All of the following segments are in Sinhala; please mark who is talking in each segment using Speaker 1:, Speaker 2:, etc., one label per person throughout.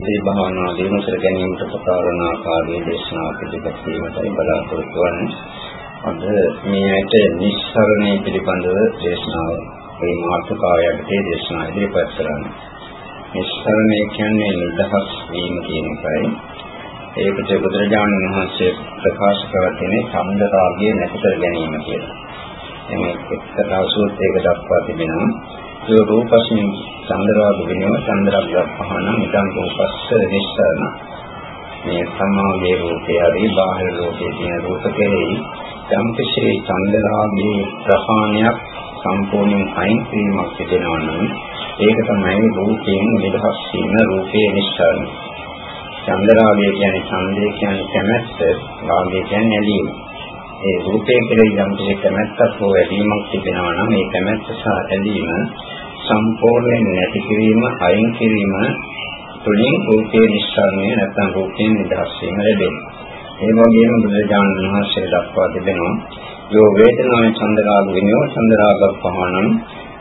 Speaker 1: මේ භාවනා දිනු කර ගැනීමට ප්‍රකාරණ ආකාරයේ දේශනා පිළිපැද වීමටයි බලාපොරොත්තු වන්නේ. අද මේ ඇට නිස්සරණය පිළිබඳව දේශනාව මේ මාතෘකාවයට දේශනා ඉදිරිපත් කරන්නේ. නිස්සරණය කියන්නේ නිදහස් වීම කියන එකයි. ඒකට බුදුරජාණන් වහන්සේ ප්‍රකාශ කරන්නේ සම්ද රාගය නැති කර ගැනීම කියලා. එමේ එක්තරා සූත්‍රයක දක්වා තිබෙනවා. ඒ රූපස්මින් චන්ද්‍රාග විනව චන්ද්‍රාග පහන නිදන් රූපස්ස නිස්සරණ. මේ සමාගයේ රූපය හරි බාහිර ලෝකයේ තියෙන රූප කෙරෙහි යම් කිසි චන්ද්‍රාගයේ ප්‍රහාණයක් සම්පූර්ණයෙන් අයින් වීමක් සිදෙනවා නම් ඒක තමයි රූපයෙන් නිදහස් වීම රූපයේ නිස්සරණ. චන්ද්‍රාගය කියන්නේ ඡන්දය කියන්නේ කැමැත්ත රාගය කියන්නේ ඇලීම. ඒ රූපයේ කෙරෙහි යම් කිසි කැමැත්තක් හෝ ඇලීමක් තිබෙනවා නම් මේ කැමැත්ත සහ ඇලීම සම්පූර්ණයෙන් නැති කිරීම අයින් කිරීම තුළින් රූපයේ නිස්සාරණය නැත්නම් රූපයෙන් නිදහස් වීම ලැබෙනවා. ඒ වගේම බුදුරජාණන් වහන්සේ දක්වා තිබෙනවා යෝ වේදනාය චන්දරාග විනෝ චන්දරාග පහණං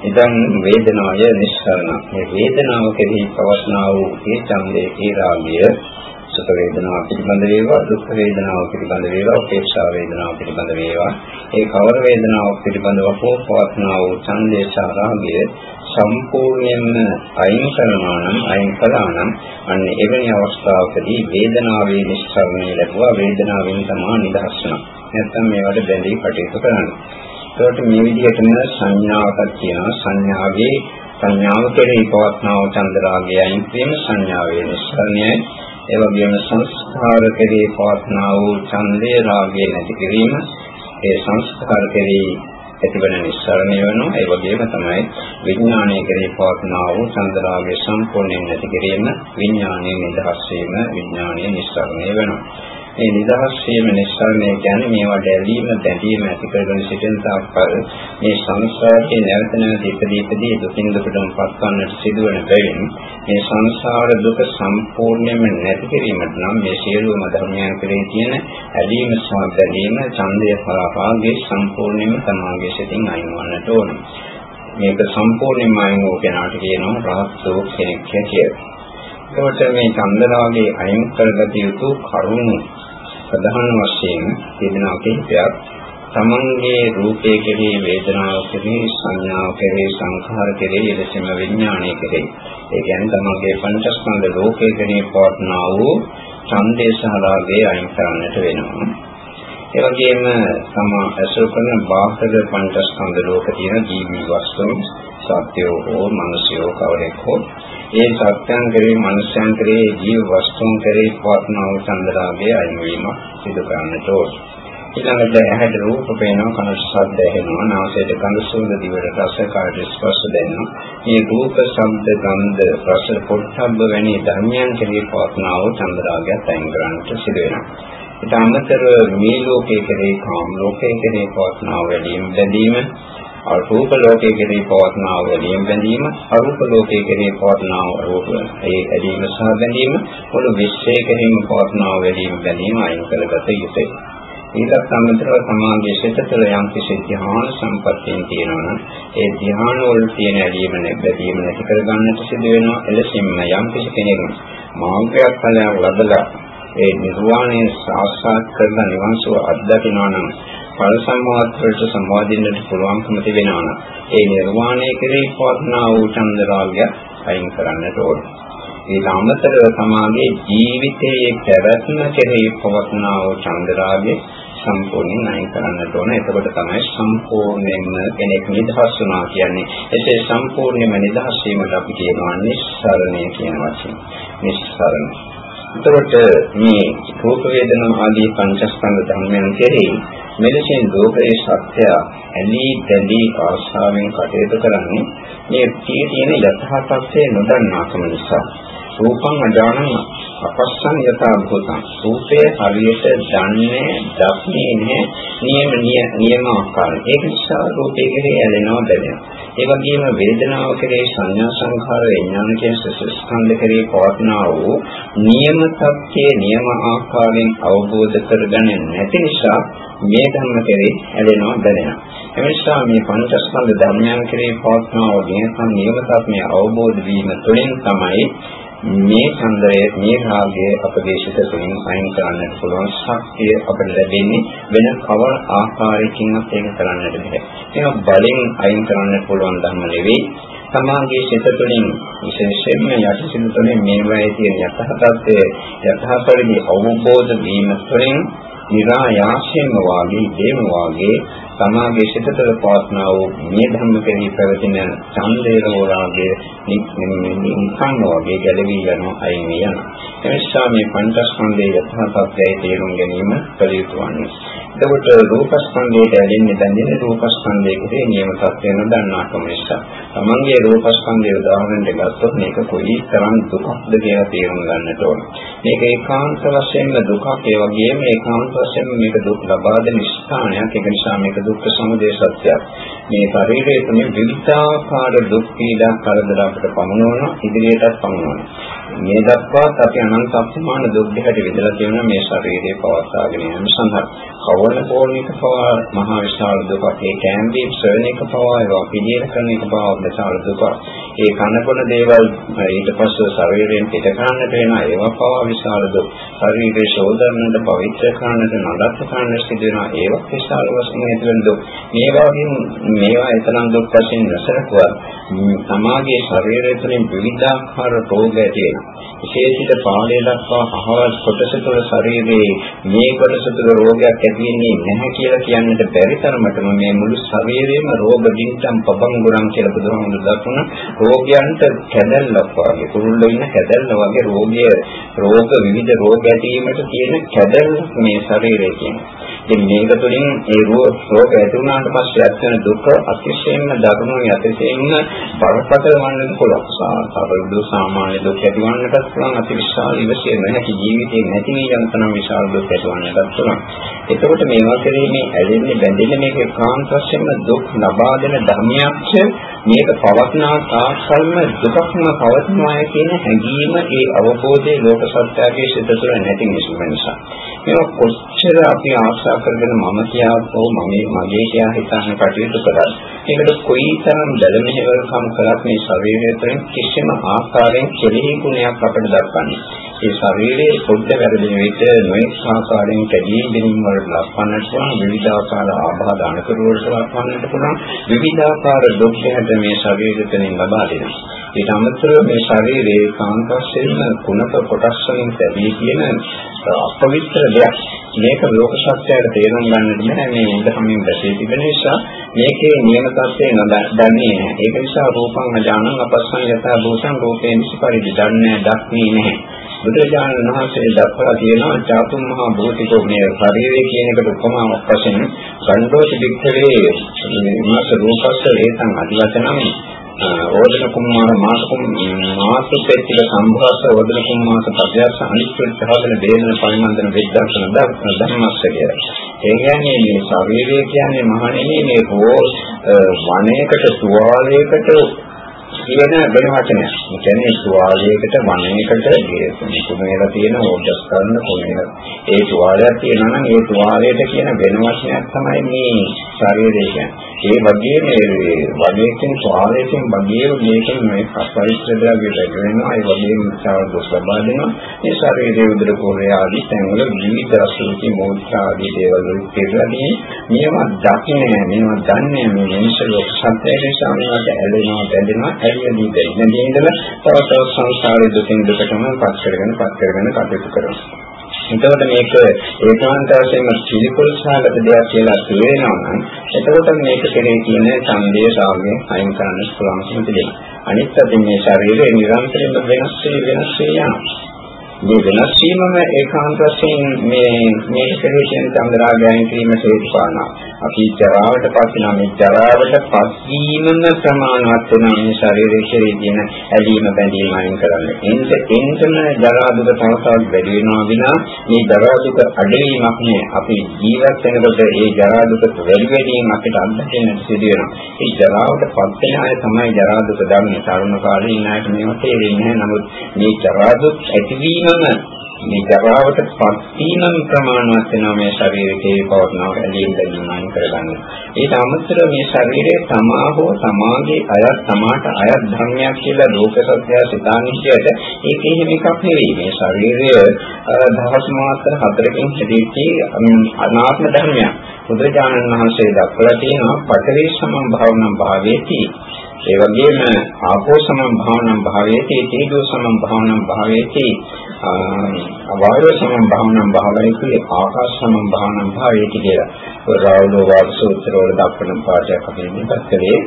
Speaker 1: ඉදන් වේදනාය නිස්සාරණ. මේ වේදනාව කෙරෙහි පවස්නා වූ ඒ ඡන්දේ ඒ රාගය සුඛ වේදනාව පිළිබඳ වේවා දුක් වේදනාව පිළිබඳ වේවා උපේක්ෂා වේදනාව පිළිබඳ වේවා ඒ කවර වේදනාවක් පිළිබඳව හෝ පවත්නා වූ ඡන්දේශාරාගය සම්පූර්ණයෙන්ම අයින් කරනවා නම් අයින් කළා නම් අන්න එවැනි අවස්ථාවකදී වේදනාවේ නිස්සාරණය ලැබුවා. වේදනාවෙන් තමයි නිදහස් වෙනවා. නැත්නම් මේවට බැඳී කටයුතු කරන්නේ. ඒකට මේ විදිහටම සංඥාවක් තියෙනවා. සංඥාවේ සංඥාව කෙරෙහි පවත්නා වූ චන්දරාගය අයින් වීම සංඥාවේ නිස්සාරණයයි. ඒ වගේම සංස්කාර කෙරේ පවත්නා වූ ඡන්දේ රාගය නැති කිරීම ඒ සංස්කාර කෙරේ ඇතිවන නිස්සාරණය වෙනවා. ඒ වගේම තමයි විඥානයේ කෙරේ පවත්නා වූ ඡන්ද රාගය සම්පූර්ණයෙන් නැති කිරීම විඥානයේ නිදහස් වීම විඥානයේ නිස්සාරණය වෙනවා. මේ නිදහස් වීම නිස්සාරණය කියන්නේ මේවා දැලීම බැඳීම ඇති කරගෙන සිටින තාක්කල් මේ සංසාරයේ නැවත නැවත ඉපදී ඉපදී දුකින් දුකටම පත්වන්නට සිදුවන බැවින් මේ සංසාර දුක සම්පූර්ණයෙන්ම නැති කිරීමට නම් මේ සියලුම ධර්මයන් කෙරෙහි තියෙන ඇලීම සහ බැඳීම ඡන්දය පරාපාගේ සම්පූර්ණයෙන්ම තමාගේ සිතින් අයින් වන්නට ඕන. මේක සම්පූර්ණයෙන්ම අයින් වූ කෙනාට කියනවා රහත්ෝ කෙනෙක් කියලා. එතකොට මේ චන්දරාගේ අයින් කරගත යුතු කරුණු ප්‍රධාන වශයෙන් තිබෙනා කිහිපයක් තමන්ගේ රූපයේ කෙරෙහි වේදනාව කෙරෙහි සංඥාව කෙරෙහි සංඛාර කෙරෙහි එලෙසම විඥානය කෙරෙහි ඒ කියන්නේ තමන්ගේ පංචස්කන්ධ ලෝකයේ කෙරෙහි පවත්නා වූ ඡන්දේශාලාගේ අයින් කරන්නට වෙනවා ඒ වගේම තම ඇසුරු කරන බාහිර පංචස්කන්ධ ලෝක තියෙන ජීවි වස්තුන් සත්‍යෝ හෝ මනුෂ්‍යෝ කවරෙක් හෝ ඒ සත්‍යයන් කෙරෙහි මනුෂ්‍යයන් කෙරෙහි ජීව වස්තුන් කෙරෙහි පවත්නා වූ චන්දරාගය අයින් වීම සිදු කරන්නට ඕන. ඊළඟට ඇහැට රූප පේනවා කනට ශබ්ද ඇහෙනවා නාසයට ගඳ සුවඳ දිවට රස කායට ස්පර්ශ දැනෙනවා. මේ රූප ශබ්ද ගන්ධ රස පොට්ටබ්බ වැනි ධර්මයන් කෙරෙහි පවත්නා වූ චන්දරාගයත් අයින් කරන්නට සිදු වෙනවා. ඊට අමතරව මේ ලෝකයේ කෙරෙහි කාම ලෝකයේ කෙරෙහි පවත්නා වැඩිම බැඳීම අරූප ලෝකයේ කෙරෙහි පවත්නා වැඩිම බැඳීම අරූප ලෝකයේ කෙරෙහි පවත්නා රූප ඒ ඇදීම සහ බැඳීම මුළු විශ්වයේ කෙරෙහිම පවත්නා වැඩිම බැඳීම අයින් කරගත යුතුයි. ඊටත් අමතරව සමාගයේ සිත තුළ යම් කිසි ධ්‍යාන සම්පත්තියක් තියෙනවා නම් ඒ ධ්‍යාන වල තියෙන ඇදීම නැබැදීම නැති කරගන්නට සිදු වෙනවා. එලෙසින්ම යම් කිසි කෙනෙක් මාර්ගයක් ඵලයක් ලබලා ඒ නිර්වාණය සාක්ෂාත් කරලා නිවන් සුව අත්දකිනවා නම් ඵල සම්මාත් වලට සම්වාදින්නට පුළුවන්කම තිබෙනවා නම් ඒ නිර්වාණය කෙරෙහි පවත්නා වූ චන්දරාගය අයින් කරන්නට ඕන. ඊට අමතරව සමාගයේ ජීවිතයේ පැවැත්ම කෙරෙහි පවත්නා වූ චන්දරාගය සම්පූර්ණයෙන් අයින් කරන්නට ඕන. එතකොට තමයි සම්පූර්ණයෙන්ම කෙනෙක් නිදහස් වුණා කියන්නේ. එසේ සම්පූර්ණයෙන්ම නිදහස් වීමට අපි කියනවා නිස්සරණය කියන වචනේ. නිස්සරණ. එතකොට මේ රූප වේදනා ආදී පංචස්කන්ධ ධර්මයන් කෙරෙහි මෙලෙසින් ලෝකයේ සත්‍ය ඇලී දැලී ආශාවෙන් කටයුතු කරන්නේ මේ තියෙන යථා තත්ත්වය නොදන්නාකම නිසා. රූපං අජානං අපස්සං යථා භූතං. රූපය හරියට දන්නේ දක්නේ නැහැ නියම නියම ආකාරය ඒක නිසා රූපය කෙරේ ඇලෙනවා බැලෙනවා. ඒ වගේම වේදනාව කෙරේ සංඥා සංඛාර විඥාන කියන ස්කන්ධ කෙරේ පවත්නා වූ නියම තත්ත්වයේ නියම ආකාරයෙන් අවබෝධ කරගන්නේ නැති නිසා මේ ධර්ම කෙරේ ඇලෙනවා බැලෙනවා. එනිසා මේ පංචස්කන්ධ ධර්මයන් කෙරේ පවත්නා වූ නියම නියම තත්ත්වයේ අවබෝධ වීම තුළින් තමයි මේ ඡන්දය මේ රාගය අපගේ සිත තුළින් අයින් කරන්නට පුළුවන් ශක්තිය අපිට ලැබෙන්නේ වෙන කවර ආකාරයකින්වත් ඒක කරන්නට බෑ. ඒක බලෙන් අයින් කරන්නට පුළුවන් ධර්ම නෙවෙයි. සමාගයේ සිත තුළින් විශේෂයෙන්ම යටිසිත තුළින් මේ වගේ තියෙන යථාර්ථයේ යථාපරිදි අවබෝධ වීම තුළින් නිරායාසයෙන්ම වාගේ දේම වාගේ සමාගයේ සිතතල පවත්නා වූ මේ ධර්ම කෙරෙහි පැවතින ඡන්දේ රෝරාගේ නිකන් වාගේ ගැලවී යනවා අයින් යනවා. එනිසා මේ පංචස්කන්ධයේ යථා තත්ත්වයේ තේරුම් ගැනීම කළ යුතු වන්නේ. එතකොට රූපස්කන්ධයට ඇලෙන්නේ දැනෙන රූපස්කන්ධයේ නියම තත්ත්වය නොදන්නාකම නිසා. තමන්ගේ රූපස්කන්ධය උදාහරණයක් ගත්තොත් මේක කොයි තරම් දුකක්ද කියලා තේරුම් ගන්නට ඕන. මේක ඒකාන්ත වශයෙන්ම දුකක් ඒ වගේම ඒකාන්ත වශයෙන්ම මේක දුක් ලබා දෙන ස්ථානයක්. ඒක නිසා මේක දුක්ඛ සමුදය සත්‍යයක්. මේ ශරීරයේ තුනේ විවිධාකාර දුක් පීඩා කරදර අපිට පමුණවන ඉදිරියටත් පමුණවන. මේ දක්වාත් අපි අනන්ත අප්‍රමාණ දුක් දෙකට විදලා තියෙනවා මේ ශරීරයේ පවත්වාගෙන යන සඳහා. කවන කෝණික පවා මහා විශාල දුකක්. ඒ කැම්බි ශ්‍රේණික පවා ඒවා පිළියෙල කරන එක පවා විශාල දුකක්. ඒ කනකොන දේවල් ඊට පස්සේ ශරීරයෙන් පිට කරන්නට වෙනවා. ඒවා පවා විශාල දුක්. ශරීරයේ ශෝධනයට පවිත්‍ර කරන්නට නඩත්තු කරන්නට සිදු වෙනවා. ඒවා විශාල වශයෙන් ඇතිවෙන දුක්. මේ වගේ මේවා එතරම් දුක් වශයෙන් නැසරකුවා සමාගයේ ශරීරය තුළින් විවිධාකාර රෝග ඇති වෙනවා. විශේෂිත පාළේ දක්වා අහවල් කොටස තුළ ශරීරයේ මේ කොටස තුළ රෝගයක් ඇති වෙන්නේ නැහැ කියලා කියන්නට බැරි තරමටම මේ මුළු ශරීරයේම රෝග දින්තම් පබංගුරම් කියලා බුදුහාමුදුරු දක්වන රෝගයන්ට කැදල්ලක් වගේ කුරුල්ලෝ ඉන්න කැදල්ල වගේ රෝගය රෝග විවිධ රෝග ඇතිවීමට තියෙන කැදල්ල මේ ශරීරයේ කියන්නේ. ඉතින් මේක තුළින් ඒ රෝග ඇති වුණාට පස්සේ ඇතිවන දුක අතිශයින්ම දරුණුයි අතිශයින්ම බරපතල වන්නත් පුළුවන්. සාමාන්‍ය සාමාන්‍ය දුක් ඇතිවන්නටත් පුළුවන් අතිවිශාල ඉවසිය නැති ජීවිතේ නැති වී යන තරම් විශාල දුක් ඇතිවන්නටත් පුළුවන්. එතකොට මේවා කෙරෙහි ඇලෙන්නේ බැඳෙන්නේ මේක කාන්ත වශයෙන්ම දුක් ලබා දෙන ධර්මයක් මේක පවත්නා තාක්ෂල්ම දුකක්ම පවත්නාය කියන හැඟීම ඒ අවබෝධයේ ලෝක සත්‍යයේ සිත තුළ නැති නිසා. මේක කොච්චර අපි ආශා කරගෙන මම කියාවෝ මම මගේ කියා හිතන කටයුතු කරා. ඒකට කොයිතරම් බැලමෙහෙවරකම් කළත් මේ ශරීරය තුළින් කිසිම ආකාරයෙන් කෙලෙහි ගුණයක් අපිට දක්වන්නේ. ඒ ශරීරයේ පොඩ්ඩ වැරදෙන විට නොඑක ආකාරයෙන් කැදී ගැනීම වලට ලක්වන්නට පුළුවන් විවිධාකාර ආබාධ අනතුරු වලට ලක්වන්නට පුළුවන් විවිධාකාර දුක් හැද මේ ශරීරය තුළින් ලබා දෙනවා. ඊට අමතරව මේ ශරීරයේ කාන්ත වශයෙන් කුණක කොටස් වලින් ලැබී කියන අපවිත්‍ර දෙයක්. මේක ලෝක සත්‍යයට තේරුම් ගන්නට බෑ මේ ඉදකමින් දැසී තිබෙන නිසා මේකේ නියම තත්ත්වය නොදන්නේ නැහැ. ඒක නිසා රූපං අජානං අපස්සං යථා භූතං රූපේ නිසිපරිදි දන්නේ දක්න්නේ නැහැ. බුදුරජාණන් වහන්සේ දක්වලා තියෙනවා චාතුම් මහා භූතිකෝ මේ ශරීරය කියන එකට උපමාවක් වශයෙන් ගණ්ඩෝති වික්ඛවේ මාස රූපස්ස ඒතං අදිවචනම් ඕදන කුමාර මාසකුම් මාසුපෙච්චික සම්භාස ඕදන කුමාස පදයස් අනිත්‍ය සහගල දේන පරිමන්දන විද්‍යාසන ධර්මස්ස කියලා. ඒ කියන්නේ මේ ශරීරය කියන්නේ මහණෙනි මේ රෝස් වනයේකට තුවාලයකට කියන වෙන වචනයක්. ඒ කියන්නේ තුවාලයකට වනයේකට කුමේලා තියෙන ඕඩස් කරන කුමේලා. ඒ තුවාලයක් තියෙනවා නම් ඒ තුවාලයට කියන වෙන වචනයක් තමයි මේ ශරීරය කියන්නේ. ඒ වගේම වගේකින් ස්වාලයෙන් වගේම මේකෙන් මේ පස්වයිස්ත්‍ර ද්‍රව්‍ය ලැබෙනවා ඒ වගේම උත්සාහ දොස් ලබා දෙනවා මේ ශරීරයේ උදර පොරේ ආදී තැන්වල විවිධ රසෝති මෝත්‍රා ආදී දේවල් වලින් පිරලාදී මේවා දකින්නේ මේවා දන්නේ මේ මිනිස්සු ලෝක සත්‍යයේ නිසා මේවට ඇලෙනවා බැඳෙනවා ඇලියදී බැඳෙන ඉඳලා තව තව සංසාරයේ දුකින් දුකටම පත් කරගෙන පත් කරගෙන කටයුතු කරනවා එතකොට මේක ඒකාන්ත වශයෙන්ම පිළිකුල් සහගත දෙයක් කියලා තේරෙනවා නම් එතකොට මේක කෙරේ තියෙන සම්දේ සාගය අයින් කරන්න පුළුවන්කම තිබෙනවා. අනිත් අතින් මේ ශරීරය නිරන්තරයෙන්ම වෙනස් වෙ වෙනස් වෙ යනවා. මේ වෙනස් වීමම ඒකාන්ත වශයෙන් මේ මේ කෙරෙහි තියෙන චන්ද්‍රාගයන් කිරීමට හේතු පානවා. අපි ජරාවට පත් වෙනා මේ ජරාවට පත්වීමම ප්‍රමාණවත් වෙන මේ ශරීරයේ කෙරෙහි තියෙන ඇලීම බැඳීම අයින් කරන්න. එන්ට එන්ටම ජරා දුක තව තවත් වැඩි වෙනවා විනා මේ ජරා දුක අඩවීමක් නේ. අපි ජීවත් වෙනකොට මේ ජරා දුක වැඩි වැඩියෙන් අපිට අත්දැකෙන්න සිදු වෙනවා. මේ ජරාවට පත් වෙන අය තමයි ජරා දුක දන්නේ. තරුණ කාලේ ඉන්න අයට මේව තේරෙන්නේ නැහැ. නමුත් මේ ජරා දුක් ඇතිවීම මේ ජරාවට පත්වීම ප්‍රමාණවත් වෙනවා මේ ශරීරයේ පවර්ණව ඇලීම් බැඳීම් කරගන්න. ඊට අමතරව මේ ශරීරයේ තමා හෝ සමාගයේ අයත් තමාට අයත් ධර්මයක් කියලා ලෝක සත්‍යය සිතානිශ්චයට ඒක එහෙම එකක් නෙවෙයි. මේ ශරීරය දහස් මාත්‍ර හතරකින් හැදෙච්ච අනාත්ම ධර්මයක්. බුදුරජාණන් වහන්සේ දක්වලා තියෙනවා පඨවි සමම් භාවනම් භාවයේදී ඒ වගේම ආපෝ සමම් භාවනම් භාවයේදී තේජෝ සමම් භාවනම් භාවයේදී වායෝ සමම් භාවනම් භාවයේදී ආකාශ සමම් භාවනම් භාවයේදී කියලා. ඔය රාවුල වාද සූත්‍ර වල දක්වන පාඩයක් අපි මෙතන කළේ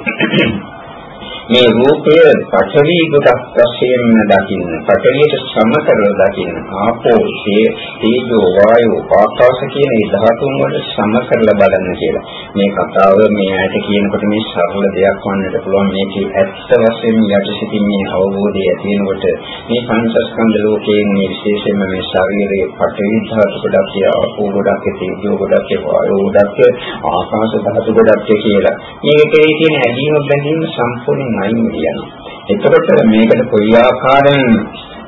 Speaker 1: මේ රූපය පඨවි ගොඩක් වශයෙන් දකින්න පඨවියට සම කරලා දකින්න. ආපෝ තේජෝ වායෝ ආකාශ කියන මේ ධාතුන් වල සම කරලා බලන්න කියලා. මේ කතාව මේ ඇයට කියනකොට මේ සරල දෙයක් වන්නට පුළුවන්. මේකේ ඇත්ත වශයෙන් යටිසිතින් මේ අවබෝධය ඇති වෙනකොට මේ පංචස්කන්ධ ලෝකයේ මේ විශේෂයෙන්ම මේ ශරීරයේ පඨවි ධාතු ගොඩක් ආපෝ ගොඩක් තේජෝ ගොඩක් වායෝ ගොඩක් ආකාශ ධාතු ගොඩක් කියලා. මේකේ තියෙන ඇදීම බැඳීම සම්පූර්ණ අයින් වෙනවා. එතකොට මේකට කොයි ආකාරයෙන්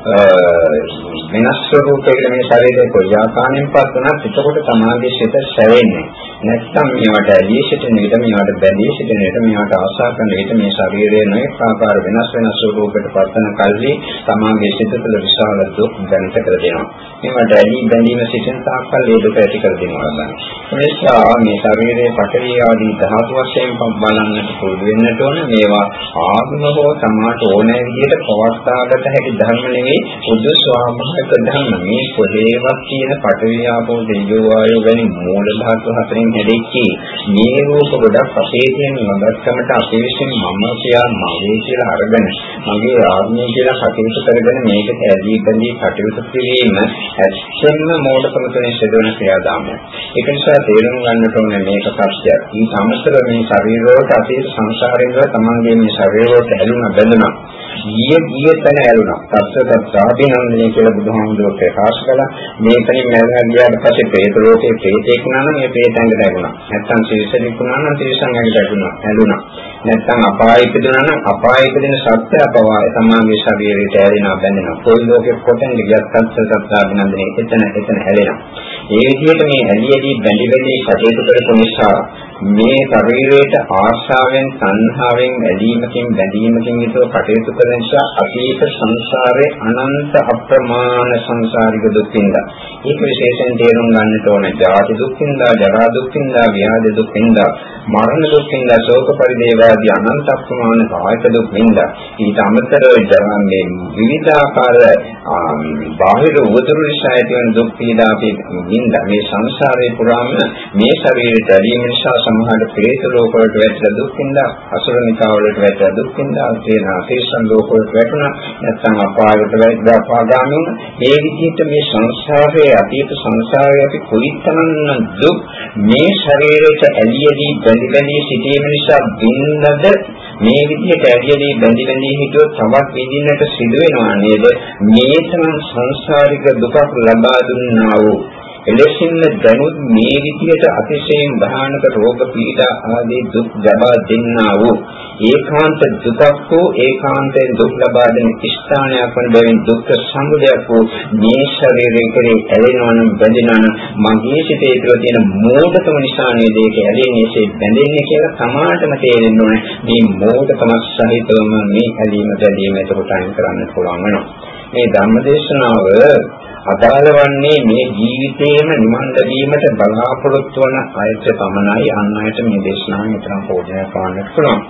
Speaker 1: වෙනස් ස්වරූපයකට මේ ශරීරය කොයි ආකාරයෙන් පත් වුණත් එතකොට තමාගේ සිත සැවෙන්නේ. නැත්නම් මේවට ඇලී සිටින විට මේවට බැඳී සිටින විට මේවට ආශා කරන විට මේ ශරීරය නොඑක ආකාර වෙනස් වෙනස් ස්වරූපයකට පත් වෙන කල්හි තමාගේ සිත තුළ විශාල දුක් දැනිට කර දෙනවා. මේවට ඇලී බැඳීම සිටින තාක්කල් ඒ දුක ඇති කර දෙනවා. එනිසා මේ ශරීරයේ පටවි ආදී ධාතු වශයෙන් බලන්නට පුරුදු වෙන්නට ඕන මේවා ආත්ම හෝ සමාට ඕනෑ විදිහට පවත්වාගත හැකි ධර්ම නෙවෙයි මේ බුදු ස්වාභාවික ධර්ම මේ කොහේවත් තියෙන පඨවි ආපෝ තේජෝ වායෝ වැනි මූල ධාතු හතරෙන් හැදෙච්ච මේ රූප ගොඩක් අපේ තියෙන මඟක්කමට අපේ විසින් මම කියා මගේ කියලා අරගෙන මගේ ආත්මය කියලා කටයුතු කරගෙන මේකට ඇදී බැඳී කටයුතු කිරීම ඇත්තෙන්ම මෝඩකම තුළින් සිදුවන ක්‍රියාදාමයක්. ඒක නිසා තේරුම් ගන්නට ඕනේ මේක සත්‍යයක්. මේ සමස්තර මේ ශරීරවලට අතීත සංසාරේ තමන්ගේ මේ ශරීරවලට ඇලුන බැඳුනා. ගිය ගිය තැන ඇලුනා. සත්‍ය සාපේනන්දනය කියලා බුදුහාමුදුරුවෝ ප්‍රකාශ කළා. මේකෙන් මැරලා ගියාට පස්සේ പ്രേත ලෝකේ പ്രേතෙක් නම් මේ പ്രേතංගට ඇගුණා. නැත්තම් ශේෂණෙක් වුණා නම් ශේෂංගට ඇගුණා. ඇලුණා. නැත්තම් අපායෙට දෙනා නම් අපායෙට දෙන සත්‍ය අපවාය තමයි මේ ශරීරයට ඇලෙනවා බැඳෙනවා. කොයි ලෝකෙක කොටෙන්ද ගියත් සත්‍ය සත්‍යාභිනන්දනය එතන එතන ඇලෙනවා. ඒ විදිහට මේ ඇලි ඇලි බැඳි බැඳි කටයුතු කරපු නිසා මේ ශරීරයට ආශාවෙන් සංහාවෙන් ඇලීමකින් බැඳීමකින් යුතුව කටයුතු කරන නිසා අතීත සංසාරේ අනන්ත අප්‍රමාණ සංසාරික දුක්ින්දා ඒක විශේෂයෙන් තේරුම් ගන්නට ඕනේ. ජාති දුක්ින්දා ජරා දුක්ින්දා ව්‍යාධි දුක්ින්දා මරණ දුක්ින්දා ශෝක පරිදේවාදී අනන්ත අප්‍රමාණ කායික දුක්ින්දා ඊට අමතරව ජරන්නේ විවිධාකාර බාහිර උතුරු නිසා ඇති වන දුක් පීඩා අපි මේ සංසාරේ පුරාම මේ ශරීරයට ඇලීම නිසා සමහර ප්‍රේත ලෝක වලට වැටලා දුක් විඳා අසුරනිකා වලට වැටලා දුක් විඳා තේන අසීසන් ලෝක වලට වැටුණා නැත්නම් අපායට වැටලා අපාගාමී මේ විදිහට මේ සංසාරයේ අතීත සංසාරයේ අපි කොයිතරම් දුක් මේ ශරීරයට ඇලියදී බැඳි බැඳි සිටීම නිසා බින්දද මේ විදිහට ඇලියදී බැඳි බැඳි හිටියොත් තවත් විඳින්නට සිදු වෙනවා නේද? මේ තරම් සංසාරික දුකක් ලබා දුන්නා වූ එලෙසින්ම දැනුත් මේ විදියට අතිශයින් භයානක රෝග පීඩා ආදී දුක් ලබා දෙන්නා වූ ඒකාන්ත දුකක් වූ ඒකාන්තයෙන් දුක් ලබා දෙන ස්ථානයක් වන බැවින් දුක් සමුදයක් වූ මේ ශරීරයෙන් කෙරේ ඇලෙනවා නම් බැඳෙනවා නම් මගේ සිතේ තුළ තියෙන මෝඩකම නිසා නේද ඒක ඇලෙන්නේ? ඒ බැඳෙන්නේ කියලා සමාජම තේරෙන්න ඕනේ. මේ මෝඩකම සහිතවම මේ ඇලීම බැඳීම එතකොට අයින් කරන්න පුළුවන් වෙනවා. මේ ධර්මදේශනාව අදාළ වන්නේ මේ ජීවිතේම නිවන් ලැබීමට බලාපොරොත්තු වන අයට පමණයි අන් අයට මේ දේශනාව මෙතරම් පෝෂණය කරන්නට පුළුවන්.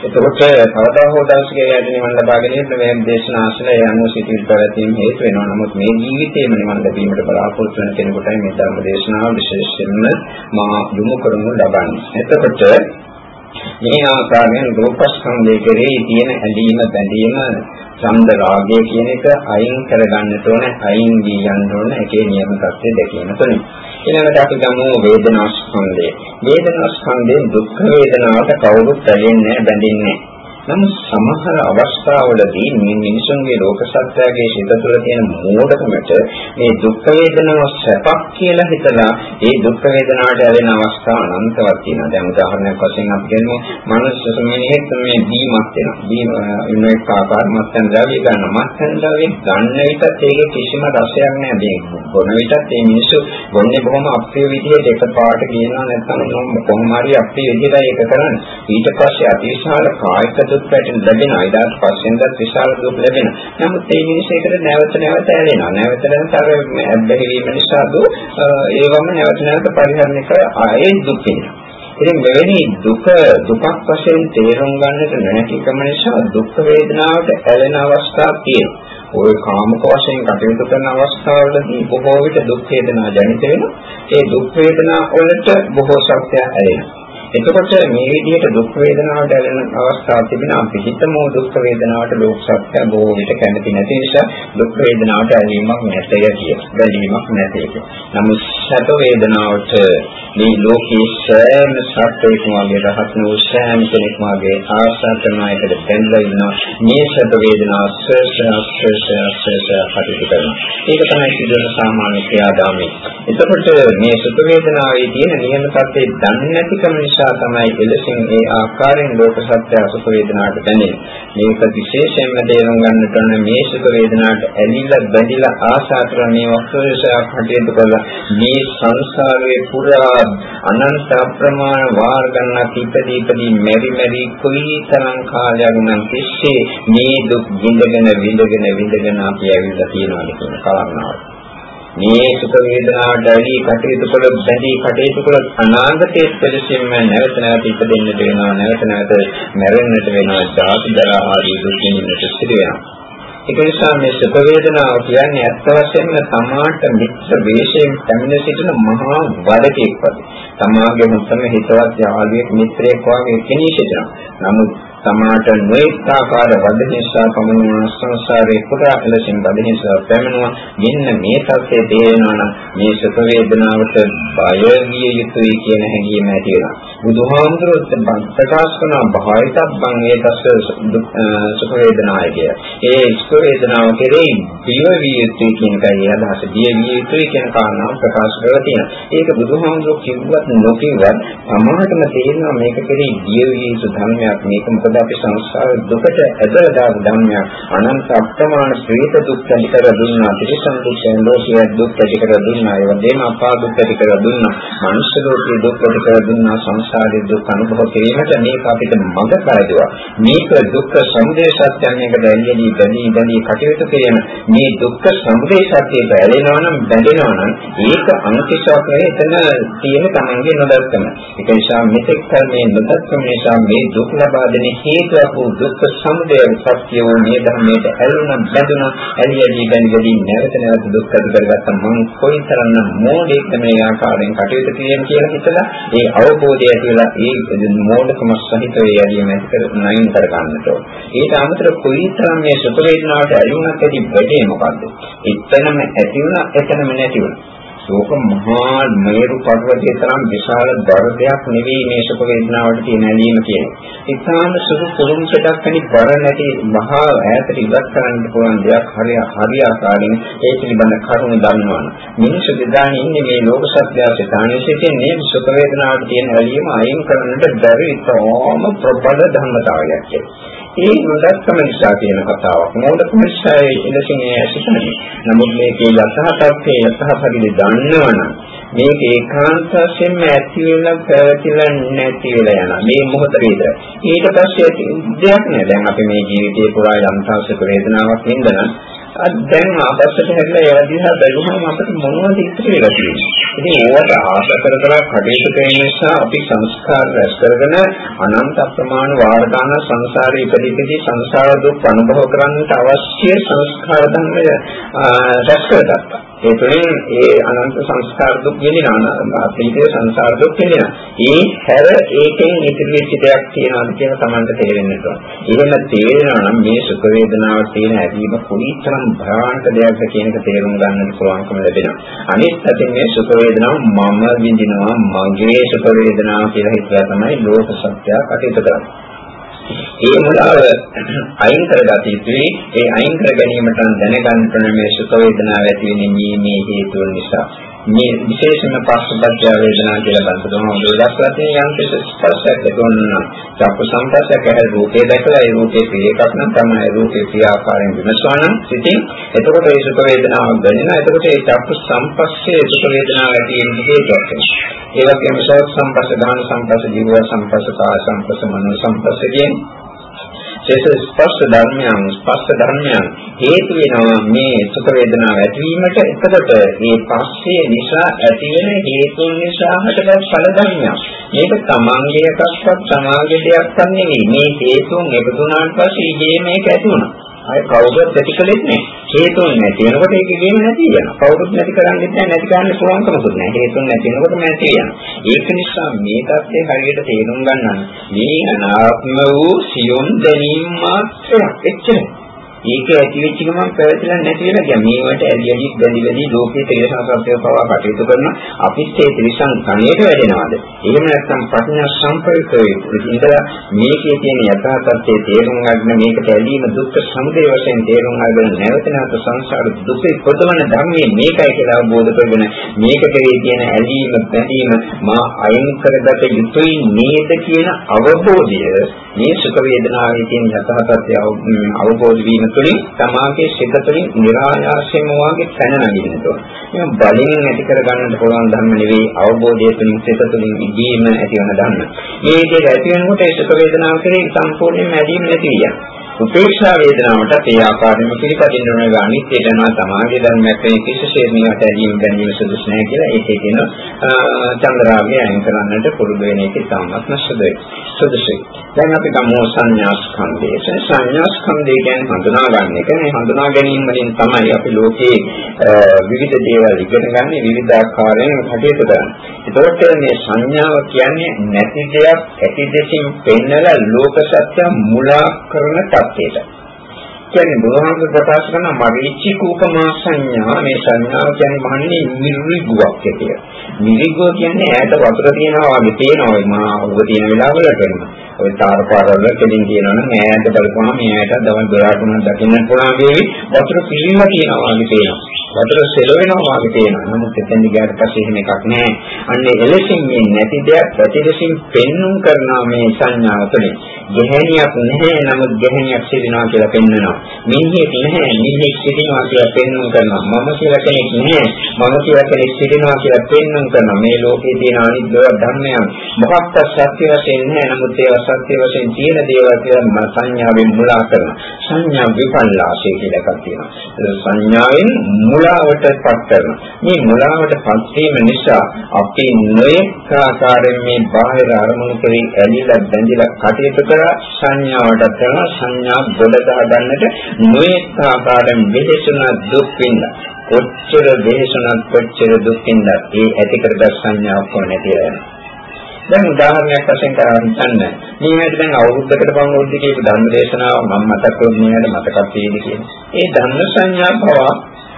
Speaker 1: එතකොට කවදා හෝ දවසක යට නිවන් ලබා ගැනීමට මේ දේශනාසල යනු සිටිල් පැවැත්වීම හේතු වෙනවා. නමුත් මේ ජීවිතේම නිවන් ලැබීමට බලාපොරොත්තු වෙන කෙනෙකුටයි මේ ධර්ම දේශනාව විශේෂයෙන්ම මා යොමු කරනු ලබන්නේ. එතකොට මේ ආකාරයෙන් රූපස්කන්ධය කෙරෙහි තියෙන ඇලීම බැඳීම ඡන්ද රාගය කියන එක අයින් කරගන්නට ඕන අයින් වී යන්න ඕන. ඒකේ නියම தත්ත්වය දැකීම තුළින්. ඊළඟට අපි ගමු වේදනා ස්කන්ධය වේදනා ස්කන්ධයෙන් දුක් වේදනාවට කවුරුත් ඇලෙන්නේ බැඳින්නේ නමුත් සමහර අවස්ථාවලදී මේ මිනිසුන්ගේ ලෝක සත්‍යයේ සිත තුළ තියෙන මෝඩකමට මේ දුක් වේදනාව සැපක් කියලා හිතලා ඒ දුක් වේදනාවට ඇලෙන අවස්ථා අනන්තවත් තියෙනවා. දැන් උදාහරණයක් වශයෙන් අපි කියමු මනුස්ස මිනිහෙක් මේ බීමක් වෙනවා. බීම ඉන්නේ ආකාර මත්යන් ද්‍රව්‍ය ගන්න. මත්යන් ද්‍රව්‍ය ගන්න විටත් ඒකේ කිසිම රසයක් නැහැ. මේ බොන විටත් මේ මිනිස්සු බොන්නේ බොහොම අප්‍රිය විදිහට එකපාරට කියනවා නැත්නම් කොහොම හරි අප්‍රිය විදිහට ඒක කරන්නේ. ඊට පස්සේ අතිශාල කායික දුක් පැටෙන ලැබෙනවා. ඊට පස්සෙන්ද විශාල දුක් ලැබෙනවා. නමුත් මේ මිනිසෙකුට නැවත නැවත ඇලෙනවා. නැවත නැවත අර ඇබ්බැහි වීම නිසා දු ඒවම නැවත නැවත පරිහරණය කර ආයේ දුක් වෙනවා. ඉතින් මෙවැනි දුක දුකක් වශයෙන් තේරුම් ගන්නට නැතිකම නිසා දුක් වේදනාවට ඇලෙන අවස්ථා තියෙනවා. ওই කාමක වශයෙන් කටයුතු කරන අවස්ථාවලදී බොහෝ විට දුක් වේදනා ජනිත වෙනවා. ඒ දුක් වේදනා වලට බොහෝ සත්‍ය ඇලෙනවා. එතකොට මේ විදිහට දුක් වේදනාවට ඇලෙන අවස්ථා තිබෙනවා අපි හිතමු දුක් වේදනාවට ලෝක සත්‍ය බොහෝ විට කැමති නැති නිසා දුක් වේදනාවට ඇලීමක් නැතය කිය. බැඳීමක් නැතේ. නමුත් සැප වේදනාවට මේ ලෝකයේ සෑම සත්‍යයකම වගේ රහත් වූ සෑම කෙනෙක්ම වගේ ආශා කරන එකට බැඳලා ඉන්නවා. මේ සැප වේදනාව සසසසසසස කටයුතු කරනවා. ඒක තමයි සිදුවන සාමාන්‍ය ක්‍රියාදාමය. එතකොට මේ සුඛ වේදනාවේ තියෙන නියම තත්ත්වයේ දන්නේ නැතිකම නිසා නිසා තමයි එලෙසින් ඒ ආකාරයෙන් ලෝක සත්‍ය අසුඛ වේදනාවට දැනෙන්නේ. මේක විශේෂයෙන්ම තේරුම් ගන්නට ඕන මේ සුඛ වේදනාවට ඇලිලා බැඳිලා ආශා කරන මේ වස්තුවේශයක් හටියට කරලා මේ සංසාරයේ පුරා අනන්ත අප්‍රමාණ වාර ගණනක් ඉපදී ඉපදී මෙරි මෙරි කොයි තරම් කාලයක් නම් තිස්සේ මේ දුක් විඳගෙන විඳගෙන විඳගෙන අපි ඇවිල්ලා තියෙනවා කියන කාරණාව. මේ සුඛ වේදනාවට ඇලී කටයුතු කළ බැඳී කටයුතු කළ අනාගතයේ පෙරසින්ම නැවත නැවත ඉපදෙන්නට වෙනවා නැවත නැවත මැරෙන්නට වෙනවා ජාති ජරා ආදී දුක් විඳින්නට සිදු වෙනවා ඒක නිසා මේ සුඛ වේදනාව කියන්නේ ඇත්ත වශයෙන්ම තමාට මිත්‍ර වේශයෙන් පැමිණ සිටින මහා වදකෙක් වගේ. තමාගේ මුත්තම හිතවත් යාළුවෙක් මිත්‍රයෙක් වගේ කෙනෙක් සිටිනවා. නමුත් තමාට නොඑක ආකාර වදහිංසා පමණ සංසාරේ පුරා එලෙසින් වදහිංසා පැමිණුවා. මෙන්න මේ තත්ත්වයේ තේරෙනවා නම් මේ සුඛ වේදනාවට බය විය යුතුයි කියන හැඟීම ඇති වෙනවා. බුදුහාමුදුරුවෝ ප්‍රකාශ කරන භාවිතබ්බන් ඒකස සුඛ වේදනාය කිය. ඒ සුඛ වේදනාව කෙරෙහි බිය විය යුතුයි කියන එකයි අදහස. බිය විය යුතුයි කියන කාරණාව ප්‍රකාශ කරලා තියෙනවා. ඒක බුදුහාමුදුරුවෝ කිව්වත් නොකිව්වත් සමාහටම තේරෙනවා මේක කෙරෙහි බිය විය යුතු ධර්මයක්. මේක මොකද අපි සංසාර දුකට ඇදලා දාපු ධර්මයක්. අනන්ත අප්‍රමාණ ශ්‍රේත දුක් ඇති කර දුන්නා. ත්‍රිසං දුක් ලෝකයේ දුක් ඇති කර දුන්නා. ඒ වගේම අපා දුක් ඇති කර දුන්නා. මනුෂ්‍ය ලෝකයේ දුක් ඇති කර දුන්නා. සංසාරයේ දුක් අනුභව කිරීමට මේක අපිට මඟ කරදුවා. මේක දුක්ඛ සමුදය සත්‍යයන් එකට ඇලියදී බැඳී බැඳී කටයුතු කිරීම. මේ දුක්ඛ සමුදය සත්‍යයට ඇලෙනවා නම් බැඳෙනවා නම් ඒක අනුකිෂාවක් නෙවෙයි එතන තියෙන තමන්ගේ නොදක්කම. ඒක නිසා මෙතෙක් කල මේ නොදක්කම නිසා මේ දුක් ලබා දෙන හේතුවක් වූ දුක්ඛ සමුදය සත්‍ය වූ මේ ධර්මයට ඇලුන බැඳුන ඇලියදී බැඳී නැවත නැවත දුක් ඇති කරගත්ත මම කොයිතරම් මෝඩෙක්ද මේ ආකාරයෙන් කටයුතු කිරීම කියලා හිතලා ඒ අවබෝධය ඇතිවලා ඒ මෝඩකම සහිත වේ යදීම ඇති කර නයින් කර ගන්නට ඕන. ඊට අමතරව කොයිතරම් මේ සුඛ වේදනාවට ඇලුනත් ඇති වැඩේ මොකද්ද? එතනම ඇති වුණා එතනම නැති වුණා. ශෝක මහා මේරු පර්වතයේ තරම් විශාල දරදයක් නෙවෙයි මේ සුඛ වේදනාවට තියෙන ඇලීම කියන්නේ. ඉතාම සුළු කුරුම්කටක් වැනි බර නැති මහා ඈතට ඉවත් කරන්න පුළුවන් දෙයක් හරිය හරිය ආකාරයෙන් ඒ පිළිබඳ කරුණු දන්නවනේ. මිනිස්සු දෙදානේ ඉන්නේ මේ ලෝක සත්‍යය සිතානේ සිටින්නේ සුඛ වේදනාවට තියෙන ඇලීම අයින් කරන්නට බැරි ඉතාම ප්‍රබල ධර්මතාවයක් කියන්නේ. ඒ නොදක්කම නිසා කියන කතාවක්. මොකටද නිසා එලෙසින් ඒ ඇසිතන්නේ. නමුත් මේකේ යථාර්ථයේ යථාපරිදි දන්නවනම් මේක ඒකාන්ත වශයෙන්ම ඇති වෙලා පැවතිලා නැති වෙලා යනවා. මේ මොහොත විතර. ඊට පස්සේ දෙයක් නෑ. දැන් අපි මේ ජීවිතේ පුරා යම් තාක්ෂක වේදනාවක් වින්දනම් දැන් ආපස්සට හැරිලා ඒවා දිහා බැලුවම අපිට මොනවද ඉතුරු වෙලා තියෙන්නේ. ඉතින් ඒවට ආශ කර කර කටයුතු කරන නිසා අපි සංස්කාර රැස් කරගෙන අනන්ත අප්‍රමාණ වාර ගන්න සංසාරේ ඉපදිතදී සංසාර දුක් අනුභව කරන්නට අවශ්‍ය සංස්කාර ධර්ම රැස් කරගත්තා. ඒ තුළින් ඒ අනන්ත සංස්කාර දුක් විඳිනවා අපිට සංසාර දුක් විඳිනවා ඒ හැර ඒකෙන් ඉතිරි වෙච්ච දෙයක් තියෙනවාද කියලා Tamanට තේරෙන්න ඕන. එහෙම තේරෙනවා නම් මේ සුඛ වේදනාව තියෙන ඇදීම කොයිතරම් භයානක දෙයක්ද කියන එක තේරුම් ගන්නට පුළුවන්කම ලැබෙනවා. අනිත් අතින් මේ සුඛ වේදනාව මම විඳිනවා මගේ සුඛ වේදනාව කියලා හිතලා තමයි ලෝක සත්‍යය කටයුතු කරන්නේ. ඒ මුලාව අයින් කරගත යුතුයි. ඒ අයින් කර ගැනීමට දැනගන්න මේ සුඛ වේදනාව ඇති වෙන්නේ මේ හේතුන් නිසා. මේ විශේෂම පස්සපත්‍ය වේදනා කියලා බඳුනම දොඩස්වත්නේ යම් කිසි ස්පර්ශයක් ලැබුණා නම් චක්ක සංපස්සක හැර රූපේ දැකලා ඒ රූපේ ප්‍රියකක් නම් තමයි රූපේ ක්‍රියාකාරයෙන් විමසනවා නම් ඉතින් එතකොට ඒ සුඛ වේදනාවක් දැනෙනවා. එතකොට ඒ චක්ක සංපස්සේ සුඛ වේදනාව ඇති වෙන හේතුවක් ඒ වගේම සෝත් සංපස්ස දාන සංපස්ස ජීව සංපස්ස කාය සංපස්ස මනෝ සංපස්ස කියන්නේ ඒක ස්පර්ශ ධර්මයන් ස්පර්ශ ධර්මයන් හේතු වෙනවා මේ සුඛ වේදනාව ඇතිවීමට එතකොට මේ පස්සේ නිසා ඇති වෙන හේතුන් නිසා හටගත් ඵල ධර්මයක් මේක තමන්ගේ එකක්වත් සමාජයේ දෙයක්වත් නෙවෙයි මේ හේතුන් එකතු වුණාට පස්සේ ඉබේ මේක ඇති වුණා අය කවුරුත් ප්‍රතිකලෙත් නෑ. හේතුන් නැති වෙනකොට ඒක ගේම නැති වෙනවා. කවුරුත් නැති කරන්නේ නැහැ නැති කරන්න පුළුවන්කමකුත් නෑ. හේතුන් නැති වෙනකොට නැති වෙනවා. ඒක නිසා මේ தත්ත්වය හරියට තේරුම් ගන්න මේ අනාත්ම වූ සියොන් දැනීම මාත්‍රයක් එච්චරයි. ඒක ඇති වෙච්ච ගමන් පැවතිලා නැති වෙලා ගියා. මේවට ඇලි ඇලි බැඳි බැඳි ලෝකයේ තිරසන සත්‍යව පවා කටයුතු කරන අපිත් ඒ තිරසන් කණේට වැඩෙනවද? එහෙම නැත්නම් ප්‍රඥා සංප්‍රයුක්තයේ ඉඳලා මේකේ තියෙන යථා තත්ත්වයේ තේරුම් ගන්න මේකට ඇලීම දුක්ඛ සමුදය වශයෙන් තේරුම් ගන්න නැවත නැවත සංසාර දුකේ පොදවන ධර්මයේ මේකයි කියලා අවබෝධ කරගෙන මේක කෙරේ තියෙන ඇලීම බැඳීම මා අයින් කරගත යුතුයි නේද කියන අවබෝධය මේ සුඛ වේදනාවේ තියෙන යථා තත්ත්වය අවබෝධ වීම තුළින් තමාගේ සිත තුළින් નિરાයාසයෙන්ම වාගේ පැන නගින්නට ඕන. මේ බලයෙන් ඇති කර ගන්නට පුළුවන් ධර්ම නෙවෙයි අවබෝධය තුළින් සිත තුළින් ඉදීම ඇති වෙන ධර්ම. මේ දෙක ඇති වෙනකොට ඒ සුඛ වේදනාව කෙරෙහි සම්පූර්ණයෙන්ම ඇදීම නැති වෙනවා. උපේක්ෂා වේදනාවට ඒ ආකාරයෙන්ම පිළිපදින්න ඕන ගානිත් ඒක නම් සමාජයේ ධර්මයක් වෙන කිසිසේත් මේවට ඇදීම ගැනීම සුදුසු නැහැ කියලා ඒකේ තියෙන චන්ද්‍රාගය අයින් කරන්නට පුරුදු වෙන එක ඉතාමත් සුදුසුයි. සුදුසුයි. දැන් අපි ගමු සංඥා ස්කන්ධය. සංඥා ස්කන්ධය කියන්නේ හඳුනා ගන්න එක. මේ හඳුනා ගැනීම වලින් තමයි අපි ලෝකේ විවිධ දේවල් ඉගෙන ගන්න විවිධ ආකාරයෙන් කටයුතු කරන්නේ. ඒතකොට මේ සංඥාව කියන්නේ නැති දෙයක් ඇති දෙකින් පෙන්නලා ලෝක සත්‍ය මුලා කරන තත්ත්වයට. කියන්නේ බුදුහාමුදුර ප්‍රකාශ කරන මරිචි කූපමා සංඥා මේ සංඥාව කියන්නේ මහන්නේ නිර්විගුවක් කියලා. නිර්විගුව කියන්නේ ඈත වතුර තියනවා වගේ තේනවා මා ඔබ තියෙන වෙලාවලට වෙනවා. ඔය තාර පාරවල කෙලින් කියනවනම් ඈත බලපුවම මේ ඈත දවල් 12ට උනත් දකින්න පුළුවන් වේවි. වතුර පිළිම තියනවා වගේ තේනවා. වතුර සෙලවෙනවා වගේ තේනවා. නමුත් එතෙන් ගියාට පස්සේ එහෙම එකක් නැහැ. අන්නේ එලෙසින් මේ නැති දෙයක් ප්‍රතිලෙසින් පෙන්눔 කරනවා මේ සංඥාව තුළින්. ගැහණියක් නැහැ නමුත් ගැහණියක් සිටිනවා කියලා පෙන්වනවා. මිනිහෙක් නැහැ මිනිහෙක් සිටිනවා කියලා පෙන්වන්න කරනවා. මම කියලා කෙනෙක් නැහැ මම කියලා කෙනෙක් සිටිනවා කියලා පෙන්වන්න කරනවා. මේ ලෝකයේ තියෙන අනිත් ධර්මයන් මොකක්ද සත්‍ය වශයෙන් නැහැ නමුත් ඒවා සත්‍ය වශයෙන් තියෙන දේවල් කියලා සංඥාවෙන් මුලා කරනවා. සංඥා විපල්ලාශය කියලා එකක් තියෙනවා. සංඥාවෙන් මුලාවටපත් කරනවා. මේ මුලාවටපත් වීම නිසා අපි නොයෙක් ආකාරයෙන් මේ බාහිර අරමුණු කෙරෙහි ඇලිලා බැඳිලා කටයුතු කරලා සංඥාවට කරන සංඥා ගොඩ ගන්නට නොයෙක් ආකාරයෙන් වෙහෙසුන දුක් විඳ කොච්චර වෙහෙසුනක් කොච්චර දුක් විඳ ඒ ඇති කරගත් සංඥාව කොහොමද කියලා දැන් උදාහරණයක් වශයෙන් කරන්න මේකට දැන් අවුරුද්දකට පමණ කියපු ධර්ම දේශනාව මම මතක් කරගන්න මේකට මතකත් තියෙන්නේ කියන්නේ. ඒ ධර්ම සංඥා පවා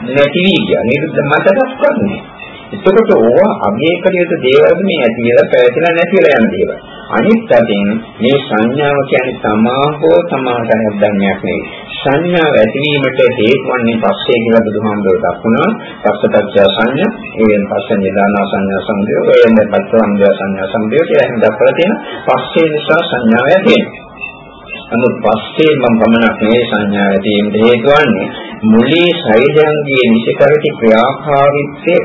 Speaker 1: නැති වී ගියා. නිරුද්ධ මතකත් කරන්නේ. එතකොට ඕවා අභේකලියත දේවල් මේ ඇති වෙලා පැවතිලා නැති වෙලා යන දේවල්. අනිත් අතින් මේ සංඥාව කියන්නේ තමා හෝ තමාටයක් ධර්මයක් නෙවෙයි. සංඥාව ඇතිවීමට හේතු වන්නේ පස්සේ කියලා බුදුහාමුදුරුවෝ දක්වනවා. පස්සපච්චය සංඥා, ඒෙන් පස්සේ නිදාන සංඥා සම්දේය, ඒෙන් පස්සවන්දය සංඥා සම්දේය කියලා එහෙම දක්වලා තියෙනවා. පස්සේ නිසා සංඥාව ඇති වෙනවා. නමුත් පස්සේ මම පමණක් නෙවෙයි සංඥාව ඇතිවීමට හේතු වන්නේ මුලී ශරීරයන්ගේ නිසකරටි ක්‍රියාකාරීත්වයේ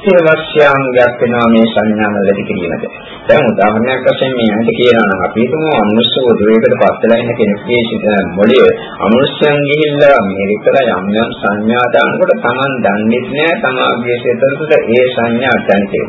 Speaker 1: අත්‍යවශ්‍යාංගයක් වෙනවා මේ සංඥා වලදී කිරීමට. දැන් උදාහරණයක් වශයෙන් මේ ඇයිද කියනවා නම් අපි හිතමු අමනුෂ්‍ය උදේකට පස්සලා ඉන්න කෙනෙක්ගේ මොළය අමනුෂ්‍යයන් ගිහිල්ලා මේකට යම් යම් සංඥා දානකොට Taman දන්නේ නැහැ තමාගේ සිතට ඒ සංඥා දැනෙන්නේ.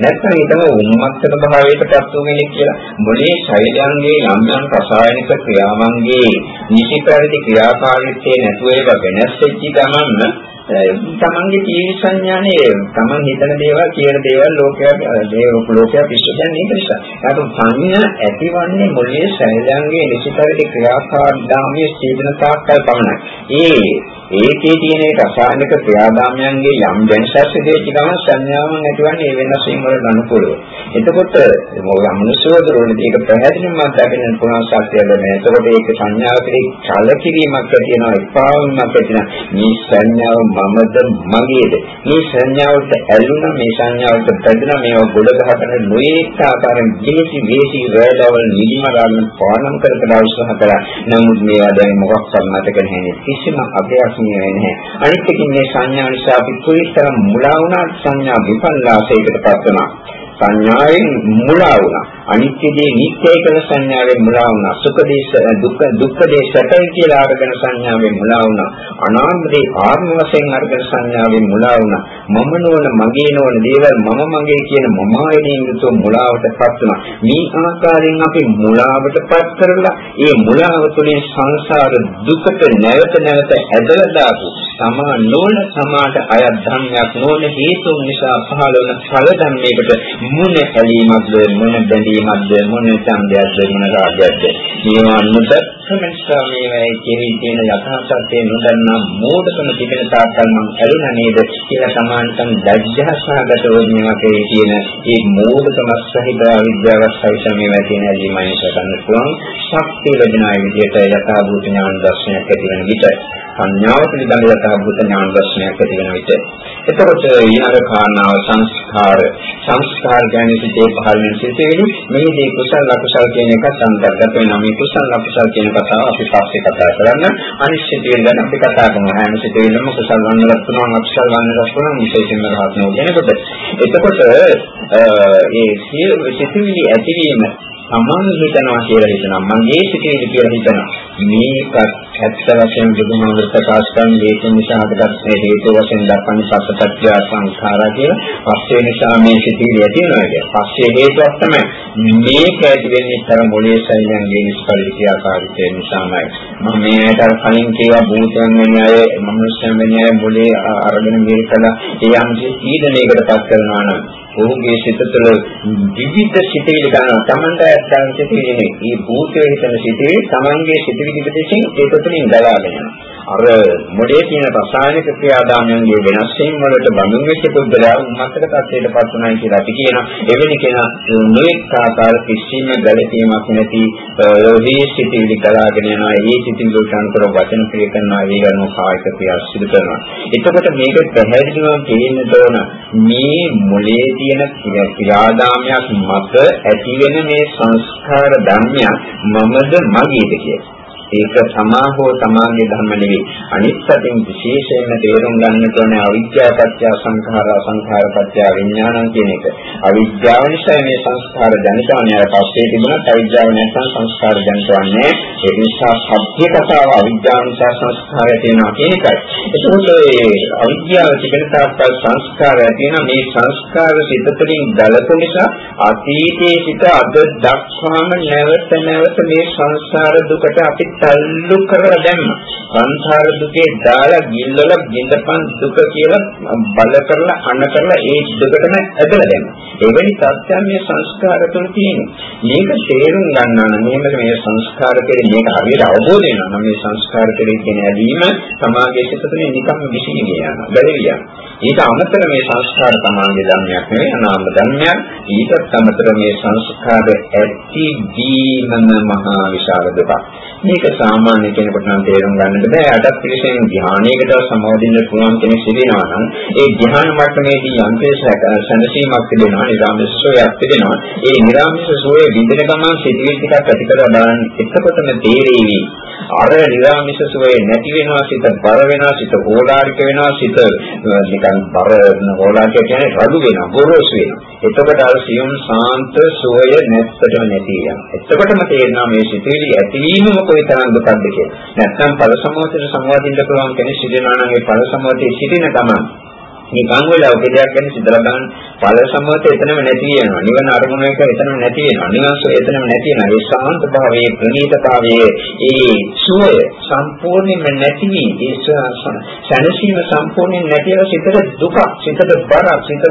Speaker 1: නැත්නම් ඊටම උන්මත්තක භාවයකට පත් වෙන්නේ කියලා මොලේ ශරීරයන්ගේ යම් යම් රසායනික ක්‍රියාවන්ගේ නිසිපරිදි ක්‍රියාකාරීත්වයේ නැතුව ඒක වෙනස් වෙච්ච ගමන් තමන්ගේ ජීවි සංඥානේ තමන් හිතන දේවල් කියන දේවල් ලෝකයක් දේව ලෝකයක් පිස්සු දැන් ඒක නිසා. ඒක සංඥා ඇතිවන්නේ මොළයේ ශරීරයන්ගේ නිසිපරිදි ක්‍රියාකාරීත්වයේ සීදන තාක්කල් පමණයි. ඒ ඒකේ තියෙන ඒ රසායනික ක්‍රියාදාමයන්ගේ යම් වෙනසක් දෙච්ච ගමන් සංඥාවන් ඇතිවන්නේ ඒ වෙනස් වීම වලට අනුකූලව. එතකොට මොකද මනුෂ්‍යවරුන්ට ඒක පැහැදිලිවම දකින්න පුළුවන් සත්‍යය දැනෙන. එතකොට ඒක සංඥාවකේ කලකිරීමක් ඇති වෙනවා, එපාවීමක් ඇති වෙනවා. මේ සංඥාව මමද මගේද? මේ සංඥාවට ඇලුනා, මේ සංඥාවට බැඳුනා, මේවා ගොඩ ගහගෙන නොඒක ආකාරයෙන් ජීවිතي වේසි රැඳවල් නිදිමරන්න පානම් කර කර උත්සාහ කරා. නමුත් මේවා දැන් මොකක්වත් මතක නැහැ. කිසිම අභ්‍යාස ප්‍රශ්නය නැහැ. අනිත් එකකින් මේ සංඥා නිසා අපි කොයිතරම් මුලා වුණාද සංඥා විපල්ලාසයකට පත් වෙනවා. සංඥාවෙන් මුලා වුණා. අනිත්‍ය දේ නිත්‍යයි කියලා සංඥාවෙන් මුලා වුණා. සුඛ දේ දුක්ඛ දුක්ඛ දේ සැපයි කියලා අරගෙන සංඥාවෙන් මුලා වුණා. අනාත්ම දේ ආත්ම වශයෙන් අරගෙන සංඥාවෙන් මුලා වුණා. මම නොවන මගේ නොවන දේවල් මම මගේ කියන මම ආයතනයෙන් යුතුව මුලාවටපත් වුණා. මේ ආකාරයෙන් අපි මුලාවටපත් කරලා ඒ මුලාව තුළින් සංසාර දුකට නැවත නැවත ඇදලා දාපු සමා නොවන සමාට අය ධර්මයක් නොවන හේතුන් නිසා පහළ වන ඵල ධර්මයකට මුණ ඇලීමක්ද මුණ බැඳීමක්ද මුණ ඡන්දයක්ද මුණ රාගයක්ද? මේවා නොදක්කමස්සා මේවායි කෙරෙහි තියෙන යථා සත්‍ය නොදන්නා මෝඩකම තිබෙන තාක්කල් මම ඇලුනා නේද? කියලා සමානතම් දජ්ජහසහගතව මේවා කෙරෙහි තියෙන මේ මෝඩකම සහිත අවිද්‍යාව සහිත මේවා තියෙන ඇලීමයි කරන්න පුළුවන්. ශක්තිය ලැබෙනා විදිහට යථා භූත ඥාන දර්ශනයක් ඇති වෙන විට සංඥාව පිළිබඳ යථා භූත ඥාන දර්ශනයක් ඇති වෙන විට එතකොට ඊළඟ කාරණාව සංස්කාර. සංස්කාර කියන්නේ සිතේ පහළ වෙන සිතේලු මේදී කුසල අකුසල කියන එක සංදර්ගත වෙනවා. මේ කුසල අකුසල කියන කතාව අපි පස්සේ කතා කරන්න. අනිශ්චිතයෙන් ගැන අපි කතා කරනවා හැම සිතේලම කුසල වන්නවත් පුළුවන් අකුසල වන්නවත් පුළුවන් විශේෂයෙන්ම රහත් නොගෙනකොට එතකොට ඒ සිතිවිලි ඇතිවීම තමන් හිතනවා කියලා හිතනවා. මගේ සිතේද කියලා හිතනවා. මේකත් ඇත්ත වශයෙන් බුදුහාමුදුර ප්‍රකාශ කරන ඒක නිසා අපට මේ හේතු වශයෙන් දක්වන්නේ සත්‍යත්‍ය සංඛාරා කියලා පස්සේ නිසා මේ සිතේ ඇති වෙනවා කියන්නේ පස්සේ හේතුවක් තමයි මේක ඇති වෙන්නේ තර මොලේ සෛලයන්ගේ නිෂ්ඵලිතී ආකාරය නිසාමයි. මම මේකට කලින් කියවා භූතයන් වෙන අය මනුෂ්‍යයන් වෙන අය මොලේ අරගෙන මේක කළා. ඒ යම්කි පීඩනයකට පත් කරනවා නම් ඔහුගේ සිත තුළ විවිධ සිතවිලි ගන්නවා. Tamanta ඇත්තන් සිතවිලි නෙවෙයි. මේ භූතයේ හිතන සිතවිලි Tamanගේ සිතවිලි පිටකින් ඒක තුළින් ගලාගෙන යනවා. අර මොඩේ තියෙන රසායනික ක්‍රියාදාමයන්ගේ වෙනස් වීම වලට බඳුන් වෙච්ච පුද්ගලයා උන්මත්තක තත්ත්වයට පත් වුණා කියලා අපි කියනවා. එවැනි කෙනා නොඑක ආකාර කිසිම ගැළපීමක් නැති ලෝභී සිතිවිලි ගලාගෙන යනවා. ඒ සිතිවිලි වලට අනුකර වචන ක්‍රිය කරනවා. ඒ අනුව කායික ක්‍රියා සිදු කරනවා. එතකොට මේක පැහැදිලිවම පේන්න තෝරන මේ මොලේ තියෙන ක්‍රියාදාමයක් මත ඇති වෙන මේ සංස්කාර ධර්මයක් මමද මගේද කියලා. ඒක තමා හෝ තමාගේ ධර්ම නෙවෙයි. අනිත් පැත්තෙන් විශේෂයෙන්ම තේරුම් ගන්නට ඕනේ අවිද්‍යාව පත්‍ය සංඛාර සංඛාර පත්‍ය විඥානං කියන එක. අවිද්‍යාව නිසා මේ සංස්කාර ජනිතවන්නේ අර පස්සේ තිබුණත් අවිද්‍යාව නැත්නම් සංස්කාර ජනිතවන්නේ. ඒ නිසා සත්‍ය කතාව අවිද්‍යාව නිසා සංස්කාරය තියෙනවා කියන එකයි. ඒකෝට ඒ අවිද්‍යාව තිබෙන තාක්කල් සංස්කාරය තියෙන මේ සංස්කාර සිත තුළින් ගලපු නිසා අතීතයේ සිට අද දක්වාම නැවත නැවත මේ සංසාර දුකට අපි තල්ලු කරලා දැම්මා. සංසාර දුකේ දාලා ගිල්වල ගින්දපන් දුක කියලා බල කරලා අන කරලා ඒ දුකටම ඇදලා දැම්මා. එවැනි තත්ත්වයන් මේ සංස්කාර තුළ තියෙනවා. මේක තේරුම් ගන්නා නම් මේක මේ සංස්කාර කෙරේ මේක හරියට අවබෝධ වෙනවා නම් මේ සංස්කාර කෙරේ කියන ඇලීම සමාගයේ සිට තුනේ නිකම්ම විසිරී යනවා. බැරි යනවා. ඊට අමතර මේ සංස්කාර සමාගයේ ධර්මයක් නෙවෙයි අනාම ධර්මයක්. ඊටත් අමතර මේ සංස්කාර ඇති දීමම මහා විශාල දුකක්. මේක සාමාන්‍ය කෙනෙකුට නම් තේරුම් ගන්නට බෑ. අටත් පිළිසෙන් ධ්‍යානයකට සමවදින්න පුළුවන් කෙනෙක් සිටිනවා නම් ඒ ධ්‍යාන මට්ටමේදී යම්කේ සැනසීමක් තිබෙනවා, නිරාමිෂ සෝයක් තිබෙනවා. ඒ නිරාමිෂ සෝයේ විඳින ගමන් සිටිවිලි ටිකක් ඇති කරලා බලන්න එතකොටම තේරෙවි. අර නිරාමිෂ සෝයේ නැති වෙනවා, සිත බර වෙනවා, සිත ඕලාරික වෙනවා, සිත නිකන් බර ඕලාරික කියන්නේ රළු වෙනවා, ගොරෝසු වෙනවා. එතකොට අර සියුම් සාන්ත සෝය නැත්තටම නැති වෙනවා. එතකොටම තේරෙනවා මේ සිටිවිලි ඇතිවීමම කොයිතරම් දුකක්ද කියලා. නැත්නම් ඵල සමෝතේ සංවාදින්න පුළුවන් කෙනෙක් සිටිනවා නම් ඒ ඵල සමෝතේ සිටින ගමන් නිකන් වෙලා ඔක දෙයක් ගැන සිතලා ගන්න ඵල සමත එතනම නැති වෙනවා. නිවන අරමුණ එක එතනම නැති වෙනවා. නිවස එතනම නැති වෙනවා. ඒ ශාන්ත භාවයේ ප්‍රණීතතාවයේ ඒ සුවය සම්පූර්ණයෙන්ම නැති වී ඒ සැනසීම සම්පූර්ණයෙන් නැතිව සිතට දුක, සිතට බරක්, සිත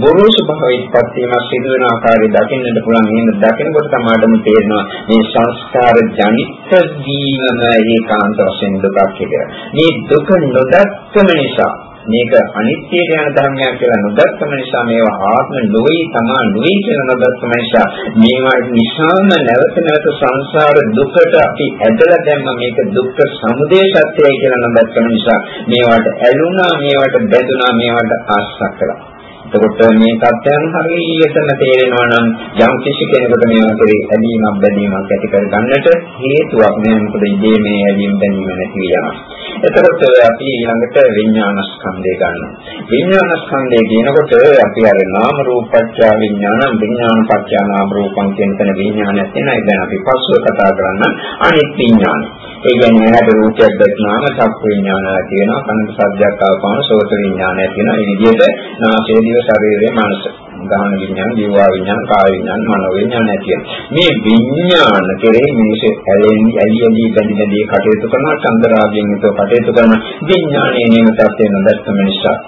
Speaker 1: බොරෝසු භාවයේ පත්වීම සිදු වෙන ආකාරය දකින්නට පුළුවන්. එහෙම දකිනකොට තමයි තේරෙනවා මේ සංස්කාර ජනිත වීමම ඒකාන්ත වශයෙන් දුකක් කියලා. මේ දුක නොදක්කම නිසා මේක අනිත්‍යයට යන ධර්මයක් කියලා නොදක්කම නිසා මේවා ආත්ම නොවේ තමා නොවේ කියලා නොදක්කම නිසා මේවා නිසාම නැවත නැවත සංසාර දුකට අපි ඇදලා දැම්ම මේක දුක්ඛ සමුදය සත්‍යයි කියලා නොදක්කම නිසා මේවට ඇලුනා මේවට බැඳුනා මේවට ආශා කළා එතකොට මේ தත්යන් හරියටම තේරෙනවා නම් යම් කිසි කෙනෙකුට මේවා කෙරේ ඇලීමක් බැඳීමක් ඇති කර ගන්නට හේතුවක් නෑ මොකද ඉදී මේ ඇලීම බැඳීම නැති වෙනවා. එතකොට අපි ඊළඟට විඥානස්කන්ධය ගන්නවා. විඥානස්කන්ධය කියනකොට අපි අර නාම රූපච්ඡ විඥාන විඥාන පච්ඡ නාම රූපං කියන තැන විඥානයක් තියෙනවා. ඒ දැන් අපි පස්ව කතා කරන්න අනිත් විඥානය. ඒ කියන්නේ හැද රූපයක් දැක්නාම චක්ක විඥානය කියනවා. කනට සද්දයක් ආවම සෝත විඥානය කියනවා. මේ විදිහට නාසය දිව ශරීරයේ මනස ගාහන විඥාන, ජීවා විඥාන, කාය විඥාන, මනෝ විඥාන කියන මේ විඥාන කෙරේ මිනිස් ඇලෙන්නේ ඇලි ඇලි බැඳි බැඳි කටයුතු කරන චන්දරාගයෙන් යුතුව කටයුතු කරන විඥානයේ නියමතාවය නොදැක්කම නිසා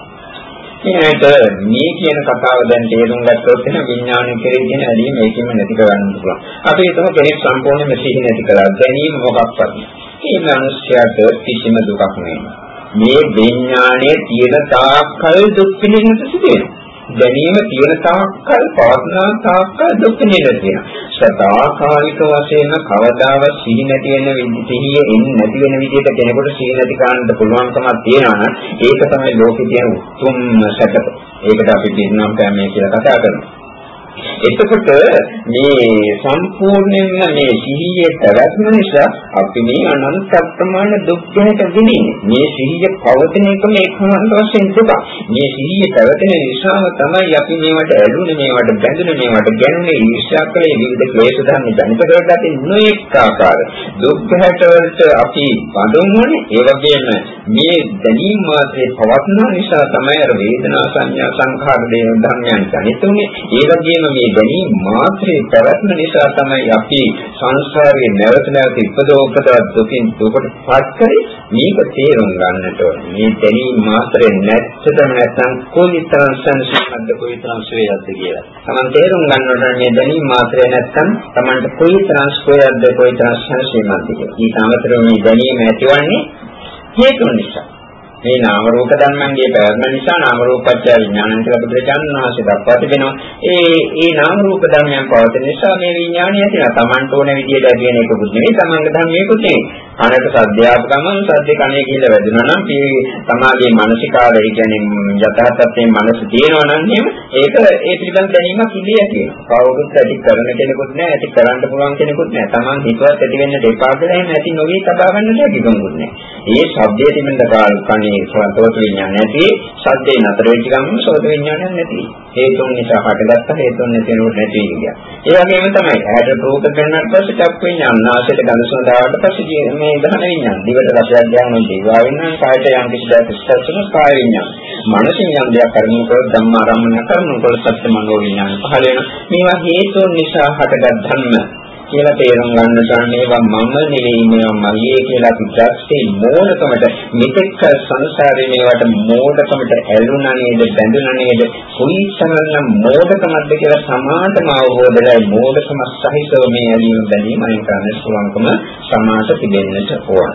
Speaker 1: ඊට මේ කියන කතාව දැන් තේරුම් ගත්තොත් එහෙනම් විඥානය කෙරේ තියෙන ඇලීම ඒකෙම නැති කරගන්න පුළුවන්. අපි හිතමු කෙනෙක් සම්පූර්ණයෙන්ම සිහි නැති කරලා ගැනීම මොකක්වත්. මේ මනුස්සයාට කිසිම දුකක් නෑ. මේ විඥානයේ තියෙන තාක්කල් දුක් පිළිගන්නට සිදුවෙනවා. දැනීම තියෙන තාක්කල් පවත්නා තාක්කල් දුක් නිරත වෙනවා. සදාකාලික වශයෙන් කවදාවත් සිහි නැති වෙන සිහිය එන්නේ නැති වෙන විදිහට කෙනෙකුට සිහි නැති කරන්න පුළුවන්කමක් තියෙනවා නම් ඒක තමයි ලෝකේ තියෙන උතුම්ම සැප. ඒකට අපි පින්නම් කැමේ කියලා කතා කරනවා. එතකොට මේ සම්පූර්ණයෙන්ම මේ සිහියේ පැවැත්ම නිසා අපි මේ අනන්ත ප්‍රමාණ දුක් ගැනට විඳින්නේ. මේ සිහිය පවතින එක මේ කාන්ත වශයෙන් දුක. මේ සිහිය පැවැතෙන නිසාම තමයි අපි මේවට ඇලුනේ, මේවට බැඳුනේ, මේවට ගැන්නේ ඊර්ෂ්‍යා කළේ විවිධ ක්ලේශ ධර්ම ජනිත කරගත නොඑක ආකාර. දුක් ගැටවලට අපි බඳුන්වනේ. ඒ වගේම මේ දැනීම මාත්‍රේ පවත්න නිසා තමයි අර වේදනා සංඥා සංඛාර දේන ධර්මයන් ජනිතුනේ. ඒ වගේම වගේම මේ දැනීම මාත්‍රේ පැවැත්ම නිසා තමයි අපි සංසාරයේ නැවත නැවත ඉපදවපද දුකින් දුකට පත් කරේ මේක තේරුම් ගන්නට ඕනේ මේ දැනීම මාත්‍රේ නැත්තටම නැත්නම් කොයිතරම් සංසිද්ධ කොයිතරම් සුවයක්ද කියලා. Taman තේරුම් ගන්නට මේ දැනීම මාත්‍රේ නැත්නම් Tamanට කොයිතරම් සුවයක්ද කොයිතරම් සංසිද්ධ කියලා. ඊට අමතරව මේ දැනීම ඇතිවන්නේ හේතු නිසා. මේ නාම රූප ධර්මයන්ගේ පැවැත්ම නිසා නාම රූපච්ඡ විඥානං කියලා බුදුරජාණන් වහන්සේ දක්වා තිබෙනවා. ඒ ඒ නාම රූප ධර්මයන් පවතින නිසා මේ විඥානය ඇතිවෙනවා. Tamanට ඕන විදිහට ඇති වෙන එකකුත් නෙවෙයි, Tamanගේ ධර්මයකුත් නෙවෙයි. කනට සද්දයක් ගමන් සද්ද කණේ කියලා වැදුනා නම් මේ තමාගේ මානසිකාරය කියන්නේ යථාර්ථයෙන් මනස තියෙනවා නම් එහෙම ඒක ඒ පිළිබඳ දැනීමක් ඉදී ඇති වෙනවා. කවුරුත් ඇති කරන කෙනෙකුත් නෑ, ඇති කරන්න පුළුවන් කෙනෙකුත් නෑ. Taman හිතවත් ඇති වෙන්න දෙපා කියලා එහෙම ඇති නොවි කතා ගන්නට හැකියාවක් නෑ. ඒ ශබ්දයේ තිබෙන කාල කණේ මේ සෝත විඥාන නැති සද්දේ නතර වෙච්ච ගමන් සෝත විඥානයක් නැති. හේතුන් නිසා හටගත්ත හේතුන් නැති වෙනකොට නැති වෙනවා ඒ වගේම තමයි ඇහැට රූප කරනාට පස්සේ චක්ක විඥාන නාසයට ගඳ සුවඳ ආවට පස්සේ මේ දහන විඥාන දිවට රසයක් ගන්න ජීවා විඥාන කායට යම් කිසි දෙයක් ස්පර්ශන කාය විඥාන. මනසින් යම් දෙයක් කරනකොට ධම්මාරම්මන කරනකොට සත්‍ය මනෝ විඥාන පහළ වෙන මේවා හේතුන් නිසා හටගත් ධර්ම. කියලා තේරුම් ගන්න ගන්න ඒවා මම නෙවෙයි මේවා මගේ කියලා අපි දැක්කේ මෝඩකමට මෙතෙක් සංසාරේ මේවට මෝඩකමට ඇලුනා නේද බැඳුනා නේද කොයිතරම් මෝඩකමක්ද කියලා සමාතම අවබෝධයයි මෝඩකම සහිතව මේ ඇලීම බැඳීම අයින් කරන්න පුළුවන්කම සමාත තිබෙන්නට ඕන.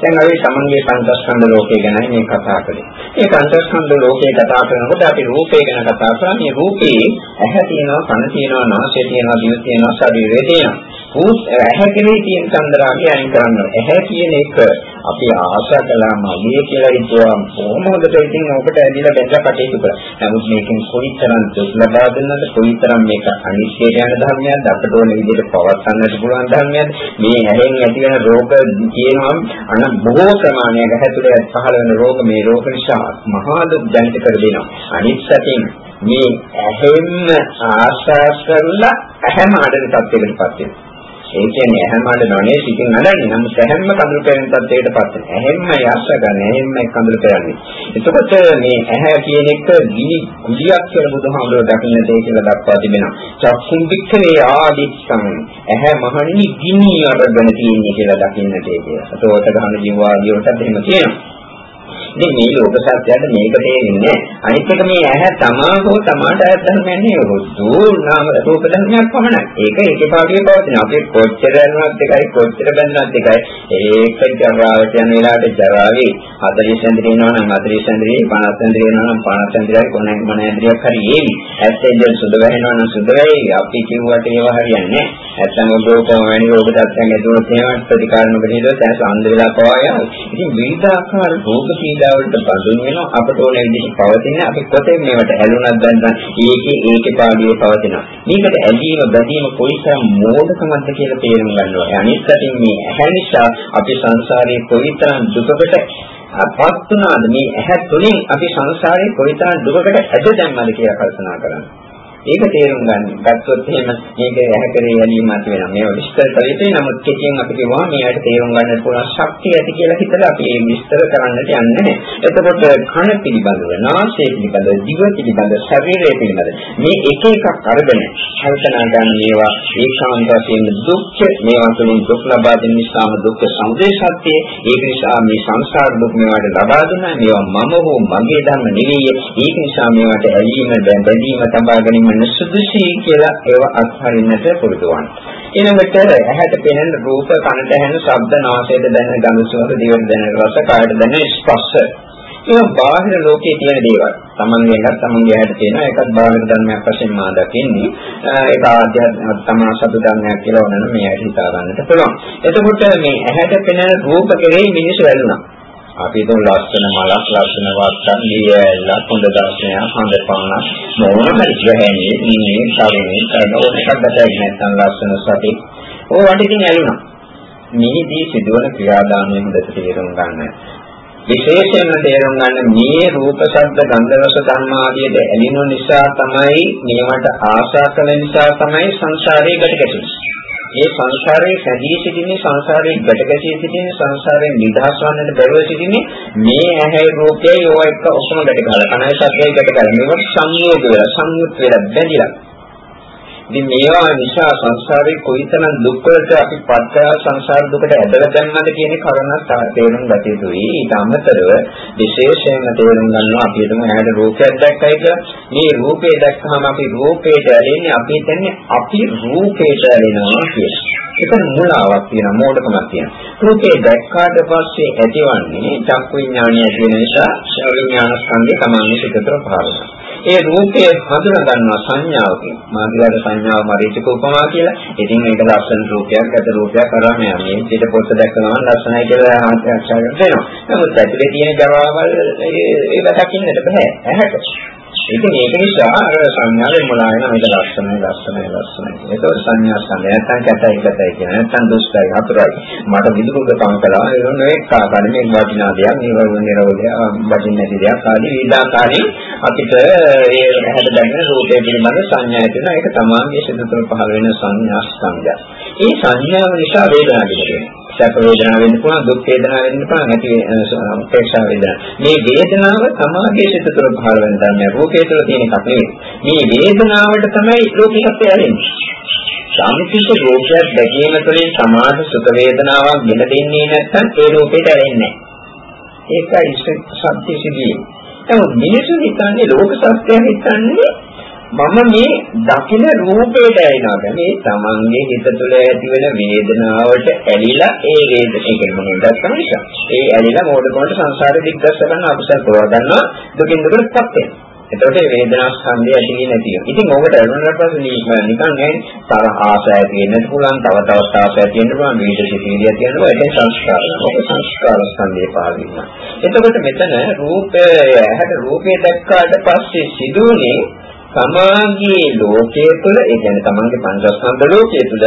Speaker 1: දැන් අපි තමන්ගේ පංචස්කන්ධ ලෝකය ගැන මේ කතා කරේ. මේ පංචස්කන්ධ ලෝකය කතා කරනකොට අපි රූපය ගැන කතා කරා. මේ රූපේ ඇහැ තියෙනවා, කන තියෙනවා, නාසය තියෙනවා, දිව තියෙනවා, ශරීරය තියෙනවා. උත් ඇහැ කෙරේ තියෙන චන්දරාගය අයින් කරන්න ඇහැ කියන එක අපි ආශා කළා මගේ කියලා හිතුවා කොහොම හොඳට ඉතින් ඔකට ඇදිලා බැලලා කටයුතු කරා. නමුත් මේකෙන් කොයිතරම් දුක් ලබා දෙන්නද කොයිතරම් මේක අනිත්‍යයට යන ධර්මයක්ද අපට ඕන විදිහට පවත්වන්නට පුළුවන් ධර්මයක්ද මේ ඇහෙන් ඇති වෙන රෝග කියනවා අන බොහෝ ප්‍රමාණයක හැතුලේ පහළ වෙන රෝග මේ රෝග නිසා මහා දුක් ජනිත කර දෙනවා. අනිත් සැටින් මේ ඇහෙන්න ආශා කරලා ඇහැම අඩන තත්යකටපත් වෙනවා. ඒ කියන්නේ ඇහැම අඬනෝනේ සිතින් අඬන්නේ. නමුත් ඇහැම්ම කඳුළු පෙරෙන තත්ත්වයට පත් වෙනවා. ඇහැම්ම යස ගන්න, ඇහැම්ම කඳුළු පෙරන්නේ. එතකොට මේ ඇහැ කියන එක ගිනි කුලියක් කියලා බුදුහාමුදුරුවෝ දකින්න දෙය කියලා දක්වා තිබෙනවා. චක්කුම් වික්ඛවේ ආදිස්සං ඇහැ මහණෙනි ගිනි අරගෙන තියෙන්නේ කියලා දකින්න දෙය කියලා. ඒතකොට ගහන ජීවාදී වලටත් එහෙම කියනවා. ඉතින් මේ ලෝක සත්‍යයට මේක තේරෙන්නේ අනිත් එක මේ ඇහැ තමා හෝ තමාට ඇත් ධර්මයක් නෙවෙයි දුර් නාම රූප ධර්මයක් පමණයි. ඒක ඒකේ පාඩුවේ පවතින. අපි කොච්චර යනවත් එකයි කොච්චර බැලනවත් එකයි. ඒක ජරාවට යන වෙලාවට ජරාවේ 40 සැඳරේ ඉනවා නම් 40 සැඳරේ 50 සැඳරේ ඉනවා නම් 50 සැඳරේ කොන මොන ඇඳරියක් හරි ඒවි. ඇත්තෙන් සුද වෙනවා නම් සුද වෙයි. අපි කිව්වට ඒව හරියන්නේ නැහැ. නැත්තම් ඔබෝකම වැනි රෝග තත්ත්වයන් ඇතුළත තියෙන ප්‍රතිකාර නොකර හිටියොත් ඇස් අන්ධ වෙලා පවා යනවා. ඉතින් විවිධාකාර රෝග පීඩාවලට බඳුන් වෙනවා අපට ඕන විදිහට පවතින අපි කොතෙන් මේවට ඇලුනක් දැන්නම් ඒකේ ඒකේ පාඩුවේ පවතිනවා. මේකට ඇලීම බැඳීම කොයිතරම් මෝඩකමක්ද කියලා තේරුම් ගන්නවා. අනිත් පැත්තෙන් මේ ඇහැ නිසා අපි සංසාරයේ කොයිතරම් දුකකට පත් වුණාද මේ ඇහැ තුලින් අපි සංසාරයේ කොයිතරම් දුකකට ඇද දැම්මද කියලා කල්පනා කරනවා. ඒක තේරුම් ගන්න. ගත්තොත් එහෙම මේක ඇහැකරේ යැලීම ඇති වෙනවා. මේවා විස්තර කළේ නමුත් කෙටියෙන් අපි කියනවා මේකට තේරුම් ගන්න පුළුවන් ශක්තිය ඇති කියලා හිතලා අපි මේ විස්තර කරන්නට යන්නේ නැහැ. එතකොට කන පිළිබඳව, නාසය පිළිබඳව, දිව පිළිබඳව, ශරීරය පිළිබඳව මේ එක එකක් අරගෙන කල්පනා ගන්න මේවා ඒකාන්ත වශයෙන් දුක්ඛ මේවා තුළින් දුක් ලබා දෙන නිසාම දුක්ඛ සමුදය සත්‍ය ඒක නිසා මේ සංසාර දුක් මේවට ලබා දුන්නා මේවා මම හෝ මගේ ධර්ම නෙවෙයි ඒක නිසා මේවට ඇලීම බැඳීම තබා ගැනීම වෙන සුදුසුයි කියලා ඒව අත්හරින්නට පුරුදු වන්න. ඊළඟට ඇහැට පෙනෙන රූප, කනට ඇහෙන ශබ්ද, නාසයට දැනෙන ගඳ සුවඳ, දිවට දැනෙන රස, කායට දැනෙන ස්පර්ශ. ඒක බාහිර ලෝකයේ තියෙන දේවල්. තමන්ගේ එකක් තමන්ගේ ඇහැට තියෙනවා. ඒකත් බාහිර ධර්මයක් වශයෙන් මා දකින්නේ. ඒක ආධ්‍යාත්මික තමා සතු ධර්මයක් කියලා වුණා නම් මේ ඇයි හිතා ගන්නට පුළුවන්. එතකොට මේ ඇහැට පෙනෙන රූප කෙරෙහි මිනිස්සු වැළුණා. අපි තුන් ලස්සන මලක් ලස්සන වත්තක් දියැල්ල හොඳ දර්ශනය හොඳ පාන මොන හරි ගහන්නේ මේ ශරීරේ කරනකොට එකක් දැක්කේ නැත්නම් ලස්සන සති. ඕ වටින් ඇලුනා. මේදී සිදුවන ක්‍රියාදාමයෙන් හොඳට තේරුම් ගන්න. විශේෂයෙන්ම තේරුම් ගන්න මේ රූප ශබ්ද ගන්ධ රස ධර්ම ආදියට ඇලෙන නිසා තමයි මේවට ආශා කළ නිසා තමයි සංසාරේ ගැටගැටෙන්නේ මේ සංසාරයේ සැදී සිටින්නේ සංසාරයේ ගැටගැසී සිටින්නේ සංසාරයෙන් නිදහස් වන්නට බැරුව සිටින්නේ මේ ඇහැ රූපයේ යෝ එක්ක ඔක්කොම ගැට ගහලා කනයි ශබ්දයි ගැට ගහලා. මේවට සංයෝග වෙලා සංයුත් වෙලා බැඳිලා ඉතින් මේවා නිසා සංසාරේ කොයිතරම් දුක් වලට අපි පත්‍යා සංසාර දුකට ඇදලා දැම්මද කියන කරුණක් තේරුම් ගත යුතුයි. ඊට අමතරව විශේෂයෙන්ම තේරුම් ගන්නවා අපි හිතමු ඇහැට රූපයක් දැක්කයි කියලා. මේ රූපේ දැක්කම අපි රූපේට ඇලෙන්නේ අපි හිතන්නේ අපි රූපේට ඇලෙනවා කියලා. ඒක මුලාවක් තියෙනවා මෝඩකමක් තියෙනවා. රූපේ දැක්කාට පස්සේ ඇතිවන්නේ චක්කු විඥානය ඇති වෙන නිසා ශරීර විඥාන ස්කන්ධය තමයි සිතතර පහළ වෙනවා. ඒ රූපය හඳුනා ගන්නවා සංඥාවකින්. මාදියාට සංඥාව මරීචක උපමා කියලා. ඉතින් මේක ලස්සන රූපයක්, ගත රූපයක් අරම යන්නේ. පිට පොත් දැක්කම ලස්සනයි කියලා ආශ්චර්ය වෙනවා. නමුත් ඇතුලේ තියෙන ජරාවල් ඒක දකින්නට බෑ. ඇහැට. ඉතින් ඒක නිසා අර සංඥාවේ මුලා වෙන මේක ලස්සනයි ලස්සනයි ලස්සනයි. ඒක සංඥා සංඥා නැත්නම් කැතයි කැතයි කියන නැත්නම් දුෂ්ටයි හතරයි. මට විදුරුක කම් කළා ඒක නෙවෙයි කාකරණේ වටිනා දෙයක් නිරව නිරවලය වටින නැති දෙයක් ආදී විවිධාකාරයෙන් අපිට ඒ හැට දැනෙන රූපය පිළිබඳ සංඥා ඇතිවෙන ඒක තමයි මේ සිත තුළ පහළ වෙන සංඥා සංඥා. ඒ සංඥාව නිසා වේදනාව දෙනවා. සැප වේදනාව වෙන්න පුළුවන් දුක් වේදනාව වෙන්න පුළුවන් නැති උපේක්ෂා වේදනාව. මේ වේදනාව සමාගයේ සිත තුළ පහළ වෙන ධර්මයක්. රූපේ තුළ තියෙන එකක් නෙවෙයි. මේ වේදනාවට තමයි ලෝකයක් ඇලෙන්නේ. සාමිතික රූපයක් දැකීම තුළින් සමාජ සුඛ වේදනාවක් ගෙන දෙන්නේ නැත්නම් ඒ රූපේට ඇලෙන්නේ නැහැ. ඒකයි සත්‍ය සිදුවීම. නමුත් මිනිසු හිතන්නේ ලෝක සත්‍යය හිතන්නේ මම මේ දකින රූපයට ඇලෙනවා. මේ තමන්ගේ හිත තුළ ඇතිවෙන වේදනාවට ඇලිලා ඒ වේදනාව කියන්නේ දැක්කම නිසා. ඒ ඇලිලා මොඩකමට සංසාරෙ දිග්ගස්ස ගන්න අපසත් හොවා ගන්නවා. දුකින් දුකටපත් වෙනවා. එතකොට මේ වේදනා ස්කන්ධය ඇති නැති වෙනවා. ඉතින් ඔබට ඇරුණාට පස්සේ නිකන් නෑ තර ආසය තියෙන්නත් පුළුවන්, තව තවත් ආසය තියෙන්න පුළුවන්, විවිධ සිතිවිලිය තියෙනවා. ඒක සංස්කාර. ඔබ සංස්කාර ස්කන්ධය පාවින්න. එතකොට මෙතන රූපය ඇහැට රූපය දැක්කාට පස්සේ සිදුවන්නේ සමාගයේ ලෝකයේ තුල ඒ කියන්නේ තමන්ගේ පංචස්කන්ධ ලෝකයේ තුල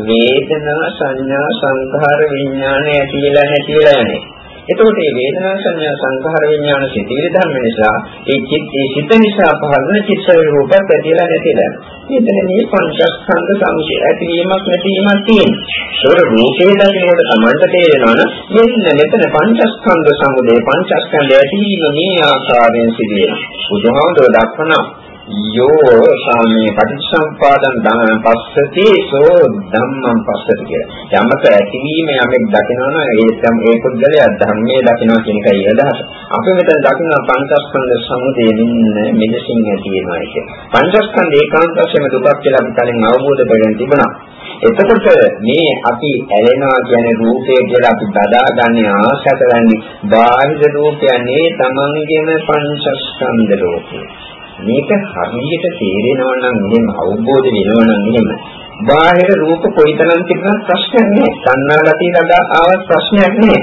Speaker 1: වේදනා සංඥා සංඛාර විඥාන ඇතිලා නැතිලා යන්නේ. එතකොට මේ වේදනා සංඥා සංඛාර විඥාන සිතිවිලි ධර්ම නිසා ඒ චිත් ඒ සිත නිසා පහළන චිත්ත රූපත් ඇතිලා නැතිලා. මෙතන මේ පංචස්කන්ධ සමුදය ඇතිවීමක් නැතිවීමක් තියෙනවා. ඒක රූපේ දකිනකොට තමන්ට තේරෙනවා මෙන්න මෙතන පංචස්කන්ධ සමුදය පංචස්කන්ධ ඇතිවීම මේ ආකාරයෙන් සිදුවෙනවා. බුදුහාමුදුරුවෝ දක්වනවා යෝ සාමේ පටිච්චසම්පාදං පස්සති සෝ ධම්මං පස්සති කියලා. යමක ඇතිවීම යමෙක් දකිනවනම් ඒ ඒ පුද්ගලයා ධර්මයේ දකිනවා කියන එකයි අදහස. අපි මෙතන දකින පංචස්කන්ධ සමුදය මෙන්න මෙලෙසින් ඇතිවෙනවා කිය. පංචස්කන්ධ ඒකාන්ත වශයෙන් දුකක් කියලා අපි කලින් අවබෝධ කරගෙන තිබුණා. එතකොට මේ අපි ඇලෙනවා කියන්නේ රූපය කියලා අපි බදාගන්නේ ආශා කරන්නේ බාහිර රූපයනේ තමන්ගේම පංචස්කන්ධ රූපය. මේක හරියට තේරෙනවා නම් එහෙම අවබෝධ වෙනවා නම් එහෙම බාහිර රූප කොයිතරම් තිබුණත් ප්‍රශ්නයක් නෑ. සංනාගතිය ලබා ආවත් ප්‍රශ්නයක් නෑ.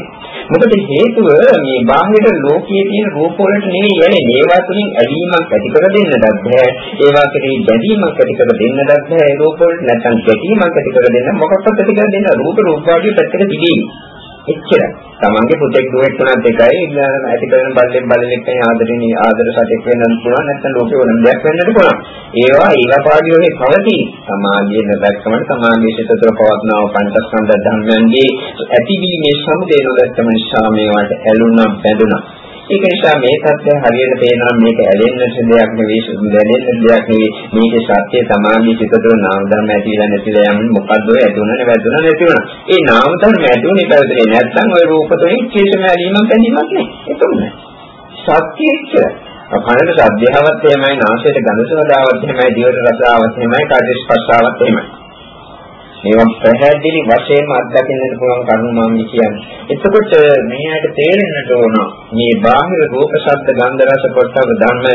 Speaker 1: මොකද හේතුව මේ බාහිර ලෝකයේ තියෙන රූප වලට නෙවෙයි යන්නේ. ඒවා තුලින් ඇලීමක් ඇති කර දෙන්නවත් බෑ. ඒවා කෙරෙහි බැඳීමක් ඇති කර දෙන්නවත් බෑ. ඒ රූප වලට නැත්නම් ගැටීමක් ඇති කර දෙන්න මොකක්වත් ඇති කර දෙන්න රූප රූපාදී පැත්තක තිබෙන්නේ. එච්චරයි. තමන්ගේ පුතෙක් දුවෙක් තුනක් දෙකයි ඇති කරන බල්ලෙන් බල්ලෙක් කෙනෙක් ආදරෙනි ආදර සතෙක් වෙන්නත් පුළුවන් නැත්නම් ලෝකේ ඕනම දෙයක් වෙන්නත් පුළුවන්. ඒවා ඊළපාඩි වගේ පවතී. සමාධිය නැදක්කමට සමාධිය සිත තුළ පවත්නා පංචස්කන්ධ ධර්මයන්ගේ ඇතිවීමේ සමුදේ නොදැක්කම නිසා මේවට ඇලුනා බැඳුනා. ඒක නිසා මේ தත්ත්වය හරියට තේනවා මේක ඇලෙන්න දෙයක් නෙවෙයි දැනෙන්න දෙයක් නෙවෙයි. මේකේ සත්‍ය තමයි සිත තුළ නාම ධර්ම ඇතිලා නැතිලා යන්නේ මොකද්ද ඔය ඇතුණා නැවතුණා නැතිවුණා ඒ නාම ධර්ම ඇතුණේ පැවතුනේ නැත්නම් ඔය රූප තුනේ චේතන ඇලීමක් බැඳීමක් නෑ. එතකොට සත්‍ය එච්චරයි කනට සද්දයාවත් එහෙමයි නාසයට ගඳ සුවඳාවත් එහෙමයි දිවට රසාවත් එහෙමයි කාය ස්පර්ශාවත් එහෙමයි. මේවා පැහැදිලි වශයෙන්ම අත්දකින්නට පුළුවන් කරුණු මම කියන්නේ. එතකොට මෙයාට තේරෙන්නට ඕන මේ බාහිර රූප ශබ්ද ගන්ධ රස පොට්ටබ ධර්ම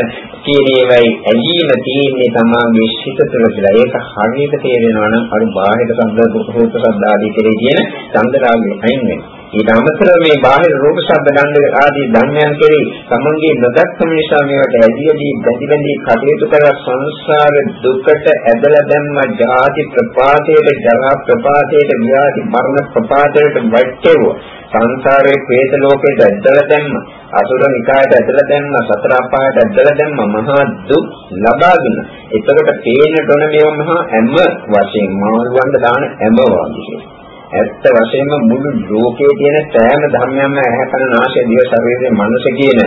Speaker 1: කියන ඒවායි ඇලීම තියෙන්නේ තමාගේ සිත තුළ කියලා. ඒක හරියට තේරෙනවා නම් අර බාහිර ශබ්ද රූප ශබ්ද ආදී කෙරේ කියන චන්දරාගය අයින් වෙනවා. ඊට අමතරව මේ බාහිර රූප ශබ්ද ගන්ධ ආදී ධර්මයන් කෙරෙහි තමන්ගේ නොදක්කම නිසා මේවට ඇදීදී බැඳි බැඳි කටයුතු කර සංසාර දුකට ඇදලා දැම්ම ජාති ප්‍රපාතයට ජරා ප්‍රපාතයට ව්‍යාධි මරණ ප්‍රපාතයට වැටෙව සංසාරයේ ප්‍රේත ලෝකයට ඇදලා දැම්ම අසුර නිකායට ඇදලා දැම්ම සතර අපායට ඇදලා දැම්ම මහා දුක් ලබාගෙන. එතකොට පේන ඩොන මේව මහා හැම වශයෙන් මාළුවන්ට දාන හැම වගේ. ඇත්ත වශයෙන්ම මුළු ලෝකයේ තියෙන සෑම ධර්මයක්ම ඇහැකන නාසය දිව ශරීරයේ මනස කියන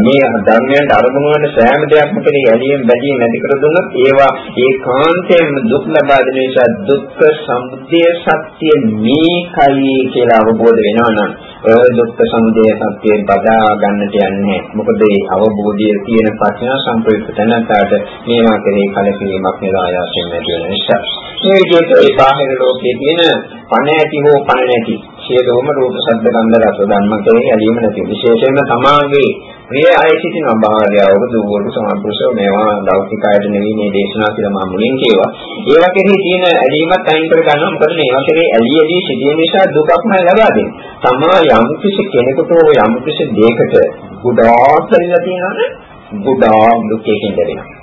Speaker 1: මේ ධර්මයන්ට අරමුණු වන සෑම දෙයක්ම කෙරෙහි ඇලීම් බැඳීම් නැති කර දුන්නොත් ඒවා ඒකාන්තයෙන්ම දුක් ලබා දෙන නිසා දුක්ඛ සමුදය සත්‍ය මේකයි කියලා අවබෝධ වෙනවා නම් ඔය දුක්ඛ සමුදය සත්‍ය බදා ගන්නට යන්නේ මොකද ඒ අවබෝධයේ තියෙන ප්‍රඥා සම්ප්‍රයුක්ත තැනකට මේවා කෙරෙහි කලකිරීමක් නිරායාසයෙන් නැති වෙන නිසා. මේ විදිහට ඒ බාහිර ලෝකයේ තියෙන පණ ඇති හෝ පණ නැති සියලුම රූප ශබ්ද ගන්ධ රස ධර්ම කෙරෙහි ඇලීම නැති විශේෂයෙන්ම තමාගේ ප්‍රිය අය සිටින භාර්යාවරු දුවවරු සමපුරුෂ මේවා ලෞකික අයට නෙවෙයි මේ දේශනා කියලා මම මුලින් කියවා. ඒවා කෙරෙහි තියෙන ඇලීමත් අයින් කර ගන්නවා. මොකද මේවා කෙරෙහි ඇලී ඇලී සිටින නිසා දුකක්මයි ලබා දෙන්නේ තමා යම් කිසි කෙනෙකුට යම් කිසි දෙයකට ගොඩාක් ඇලිලා තියෙනවනේ ගොඩාක් දුකකින් දැනෙනවා.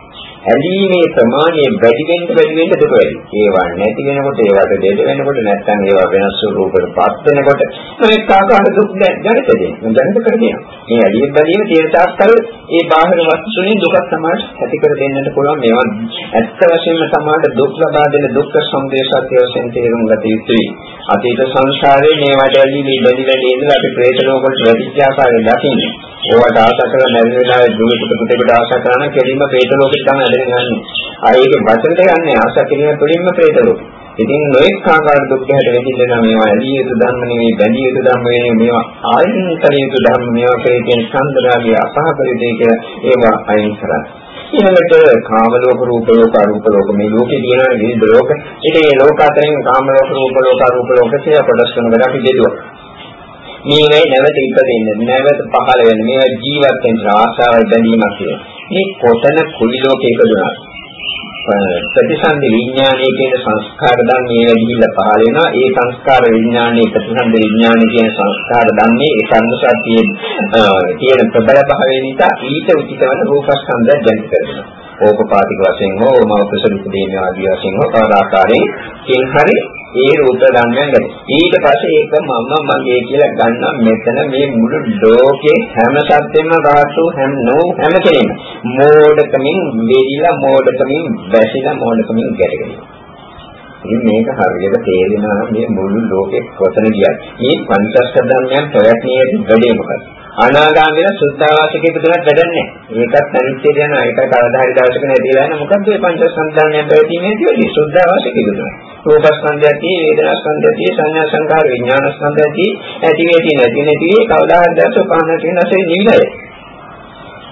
Speaker 1: ඇලීමේ ප්‍රමාණය වැඩි වෙන්න වැඩි වෙන්න දුක වැඩි. ඒවා නැති වෙනකොට ඒවට දෙද වෙනකොට නැත්නම් ඒවා වෙනස් ස්වරූපයකට පත් වෙනකොට මේක ආකාර දුක් දැනෙත දෙන්නේ. දැනෙත කර දෙනවා. මේ ඇලීම බැලීම තියෙන තාක්කල් ඒ බාහිර වස්තුනේ දුකක් තමයි ඇති කර දෙන්නට පුළුවන්. මේවා ඇත්ත වශයෙන්ම සමාජ දුක් ලබා දෙන දුක්ඛ සම්දේශාත්‍ය වශයෙන් තේරුම් ගත යුතුයි. අතීත සංසාරේ මේවට ඇලී බැලි බැලි ඉඳලා අපි ප්‍රේත ලෝක වලට වැඩිච්ච ආකාරය දකින්නේ. ඒවට ආශා කරලා නැති වෙලාවේ දුකට පුතේකට ආශා කරන කෙලින්ම ප්‍රේත ලෝකෙට තමයි ඇදගෙන යන්නේ. ආ ඒකේ වචනට යන්නේ ආශා කිරීම තුළින්ම ප්‍රේත ලෝකෙ. ඉතින් නොඑක ආකාර දුක් හැට වෙදින්න මේවා ඇලිය යුතු ධර්ම නෙවෙයි බැඳිය යුතු ධර්ම නෙවෙයි මේවා ආයින් කළ යුතු ධර්ම මේවා කෙරේ තියෙන ස්කන්ධරාගය අසහකරිතේ කියලා ඒවා අයින් කරා. ඊළඟට කාම ලෝක රූප ලෝක අරූප ලෝක මේ ලෝකේ තියෙන විවිධ ලෝක. ඉතින් මේ ලෝක අතරින් කාම ලෝක රූප ලෝක අරූප ලෝක කියලා කොටස් කරනකොට අපි දෙදුවා. මේවයි නැවත ඉපදෙන්නේ නැවත පහළ වෙන්නේ මේවා ජීවත් වෙන ආශාවල් බැඳීමක් කියන මේ කොතන කුලි ලෝකේ ඉපදුනා ප්‍රතිසන්දි විඥානයේ කියන සංස්කාර ධර්මයේ ගිහිල්ලා පහළ වෙනවා. ඒ සංස්කාර විඥානයේ ප්‍රතිසන්දි විඥානයේ කියන සංස්කාර ධර්මයේ ඒ සංසතියේ තියෙන ප්‍රබල භාවය නිසා ඊට උචිතවන රූපස්කන්ධය ජනිත කරනවා. ඕපපාතික වශයෙන් හෝ මෞකසල උපදීන ආදී වශයෙන් හෝ කවදාකාරයෙන් කින් හරි ඒ රූප ධර්මයන් ගැන. ඊට පස්සේ ඒක මම මගේ කියලා ගන්න මෙතන මේ මුළු ලෝකේ හැම සත්‍යෙම රාසු හැම නෝ හැම කෙනෙම මෝඩකමින් වෙරිලා මෝඩකමින් බැසිලා මෝඩකමින් ගැටගෙන. ඉතින් මේක හරියට තේරෙනවා මේ මුළු ලෝකෙ කොතන ගියත් මේ පංචස්කන්ධ ධර්මයන් ප්‍රයත්නයේ වැඩේ මොකක්ද? අනාගාමීන සුද්ධාවාසිකයක තුනක් වැඩන්නේ. ඒකත් අනිත්‍යද යන එක කවදා හරි දවසක නැතිලා යන මොකද්ද මේ පංචස්කන්ධයන් පැවතීමේ තියෙන්නේ සුද්ධාවාසිකයක තුන. රූපස්කන්ධයති, වේදනාස්කන්ධයති, සංඥා සංකාර විඥානස්කන්ධයති ඇති වේති නැති නැති කවදා හරි දවසක පාන තියෙන ඇසේ නිවිලයි.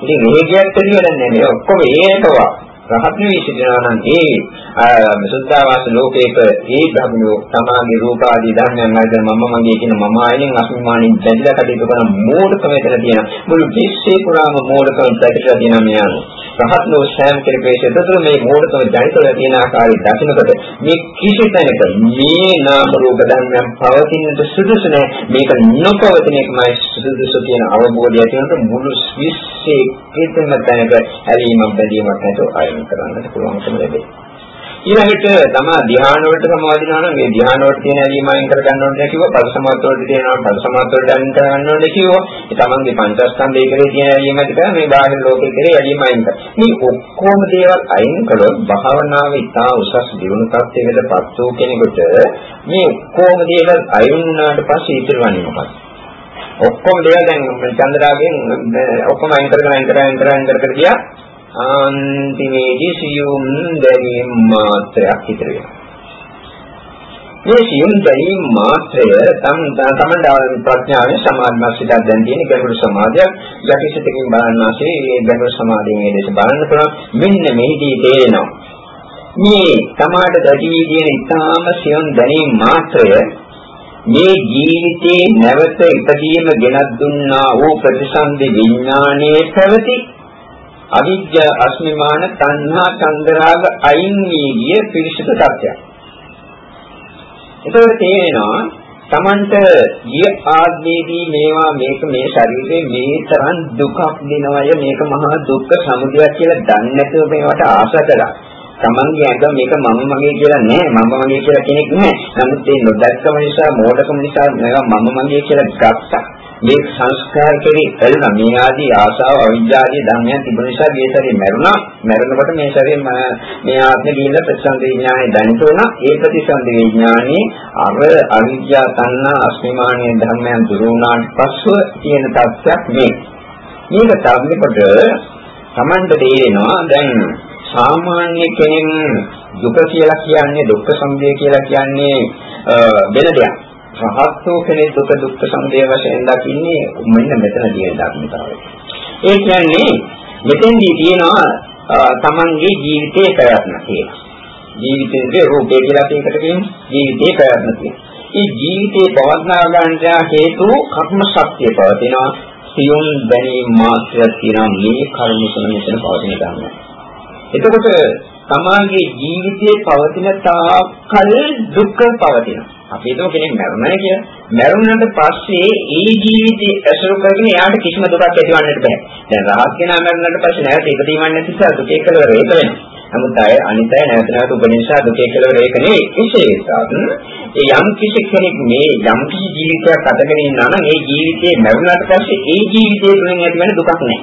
Speaker 1: ඉතින් මේ කියත් පිළිවෙලන්නේ මේ ඔක්කොම ඒකවා රහත් වී සිටිනවා නම් ඒ සුද්ධාවාස ලෝකයක ඒ ධර්මෝ තමාගේ රූප ආදී ධර්මයන් නැද මම මගේ කියන මම ආයෙන් අසුමානින් බැඳලා කටයුතු කරන මෝඩකම විතර තියෙන මුළු විශ්ේ පුරාම මෝඩකම පැතිරලා තියෙන මේ අනු රහත් ලෝ සෑම කෙනෙකුගේ සිතතුළ මේ මෝඩකම ජනිතව තියෙන ආකාරය දකිනකොට මේ කිසි තැනක මේ නාම රූප ධර්මයන් පවතිනට සුදුසු නැහැ. මේක නොපවතින එකමයි සුදුසු කියන අවබෝධය ඇතිවෙනකොට මුළු විශ්ේ කිසිම තැනක ඇලීමක් බැඳීමක් නැතුව අය අයින් කරන්නට පුළුවන්කම ලැබේ. ඊළඟට තමා ධ්‍යාන වලට සමාදිනවා නම් මේ ධ්‍යාන වලට තියෙන ඇලීම අයින් කර ගන්න ඕනේ කිව්වා පද සමාධි වලට තියෙනවා පද සමාධි වලට අයින් කර ගන්න ඕනේ කිව්වා ඒ තමන්ගේ පංචස්කන්ධය කෙරේ තියෙන ඇලීම ඇති කරලා මේ බාහිර ලෝකෙ කෙරේ ඇලීම අයින් කර. මේ ඔක්කොම දේවල් අයින් කළොත් භාවනාව ඉතා උසස් දියුණු තත්ත්වයකටපත් වූ කෙනෙකුට මේ ඔක්කොම දේවල් අයින් වුණාට පස්සේ ඉතිරවන්නේ මොකක්ද? ඔක්කොම දේවල් දැන් චන්ද්‍රාගෙන් ඔක්කොම අයින් කරගෙන අයින් කරගෙන අයින් කරගෙන අයින් කර කර ගියා අන්තිමේදී සියුම් දැනීම මාත්‍රයක් ඉතිරි වෙනවා. මේ සියුම් දැනීම මාත්‍රය තම තමන්ට ප්‍රඥාවෙන් සමාධිමත් දැන් තියෙන ගැඹුරු සමාධියක් යටිසිතකින් බලන්නාසේ ඒ ගැඹුරු සමාධියෙන් මේ දේශ බලන්න පුළුවන් මෙන්න මේදී තේරෙනවා. මේ තමාට දැකී තියෙන ඉතාම සියුම් දැනීම මාත්‍රය මේ ජීවිතේ නැවත ඉපදීම ගෙනත් දුන්නා වූ ප්‍රතිසන්දි විඥානයේ පැවති අවිද්‍යා අස්මිමාන තණ්හා චන්දරාග අයින් වී ගිය පිරිසිදු තත්ත්වයක්. ඒකවල තේරෙනවා Tamanට ගිය ආත්මයේදී මේවා මේක මේ ශරීරේ මේ තරම් දුකක් දෙනවය මේක මහා දුක්ඛ සමුදයක් කියලා දන්නේ නැතුව මේවට ආශා කළා. තමන්ගේ ඇඟ මේක මම මගේ කියලා නෑ මම මගේ කියලා කෙනෙක් නෑ. නමුත් ඒ නොදැක්කම නිසා මෝඩකම නිසා මේවා මම මගේ කියලා ගත්තා. මේ සංස්කාර කෙරේ එළන මේ ආදී ආශාව අවිජ්ජාදී ධර්මයන් තිබුණ නිසා මේ ශරීරය මැරුණා. මැරෙනකොට මේ ශරීරය මේ ආත්මෙ ගිහිල්ලා ප්‍රතිසන්ද විඥානේ දැනිට උනා. ඒ ප්‍රතිසන්ද විඥානේ අර අවිජ්ජා තණ්හා අස්මිමානීය ධර්මයන් දුරු වුණාට පස්සෙ තියෙන තත්ත්වයක් මේ. මේක තරන්නකොට Tamanda තේරෙනවා දැන් සාමාන්‍ය කෙනෙක් දුක කියලා කියන්නේ දුක්ඛ සමුදය කියලා කියන්නේ වෙන දෙයක්. රහත් වූ කෙනෙක් දුක දුක්ඛ සමුදය වශයෙන් දකින්නේ මෙන්න මෙතන තියෙන ධර්මතාවය. ඒ කියන්නේ මෙතෙන්දී තියෙනවා තමන්ගේ ජීවිතයේ ප්‍රයත්න තියෙනවා. ජීවිතයේ රූපේ කියලා ඒකට කියන්නේ ජීවිතයේ ප්‍රයත්න තියෙනවා. මේ ජීවිතේ පවත්නා ගන්නට හේතු කර්ම ශක්තිය පවතිනවා. සියුම් දැනීම මාත්‍රයක් තියෙනවා මේ කර්ම තුන මෙතන පවතින ධර්මයි. එතකොට තමාගේ ජීවිතයේ පවතින තාකල් දුක් පවතිනවා. අපි හිතමු කෙනෙක් මරුණා කියලා. මරුණාට පස්සේ ඒ ජීවිතේ ඇසුරු කරගෙන එයාට කිසිම දුකක් ඇතිවන්නට බෑ. දැන් රහත් කෙනා මරුණාට පස්සේ නැවත ඉපදීමක් නැති නිසා දුකේ කෙලවර ඒක වෙනවා. නමුත් අය අනිත් අය නැවත නැවත උපනිෂා දුකේ කෙලවර ඒක නෙවෙයි. විශේෂතාවත් ඒ යම් කිසි කෙනෙක් මේ යම් කිසි ජීවිතයක් අතගෙන ඉන්නා නම් ඒ ජීවිතේ මරුණාට පස්සේ ඒ ජීවිතේ තුලින් ඇතිවෙන දුකක් නැහැ.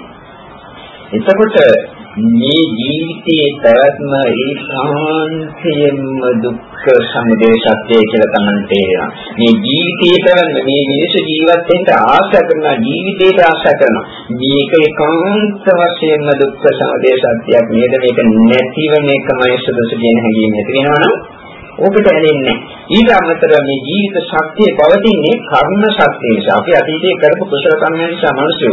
Speaker 1: එතකොට මේ ජීවිතයේ පැවැත්ම ඒකාන්තයෙන්ම දුක්ඛ සමුදය සත්‍යය කියලා තමයි තේරෙනවා. මේ ජීවිතයේ පැවැත්ම මේ මිනිස් ජීවත් වෙන්න ආශා කරන ජීවිතයට ආශා කරන මේක ඒකාන්ත වශයෙන්ම දුක්ඛ සමුදය සත්‍යයක් නේද මේක නැතිවම එකමයි සුදුසු කියන හැඟීම ඇති වෙනවනම් ඕකට ඇලෙන්නේ ඊට අමතරව මේ ජීවිත ශක්තිය පවතින්නේ කර්ම ශක්තිය නිසා. අපි අතීතයේ කරපු කුසල කර්ම නිසා මිනිස්සු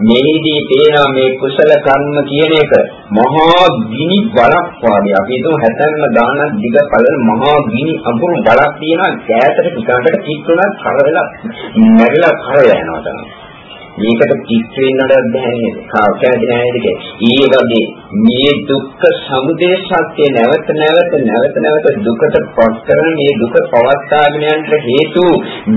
Speaker 1: මෙහිදී පේනවා මේ කුසල කර්ම කියන එක මහා ගිනි බලක් වාගේ. අපි හිතමු හැතැම්ම දානක් දිග පළල මහා ගිනි අඟුරු බලක් තියෙනවා. කෑතට පිටකට කිට්ටුණක් කරවලා නැගලා කරලා යනවා තමයි. මේකට කිට් වෙන්නට බැහැ නේද? කවදාද නේද? ඒ වගේ මේ දුක්ඛ සමුදය සත්‍ය නැවත නැවත නැවත නැවත දුකට පත් කරන මේ දුක පවත්වාගෙන යන්න හේතු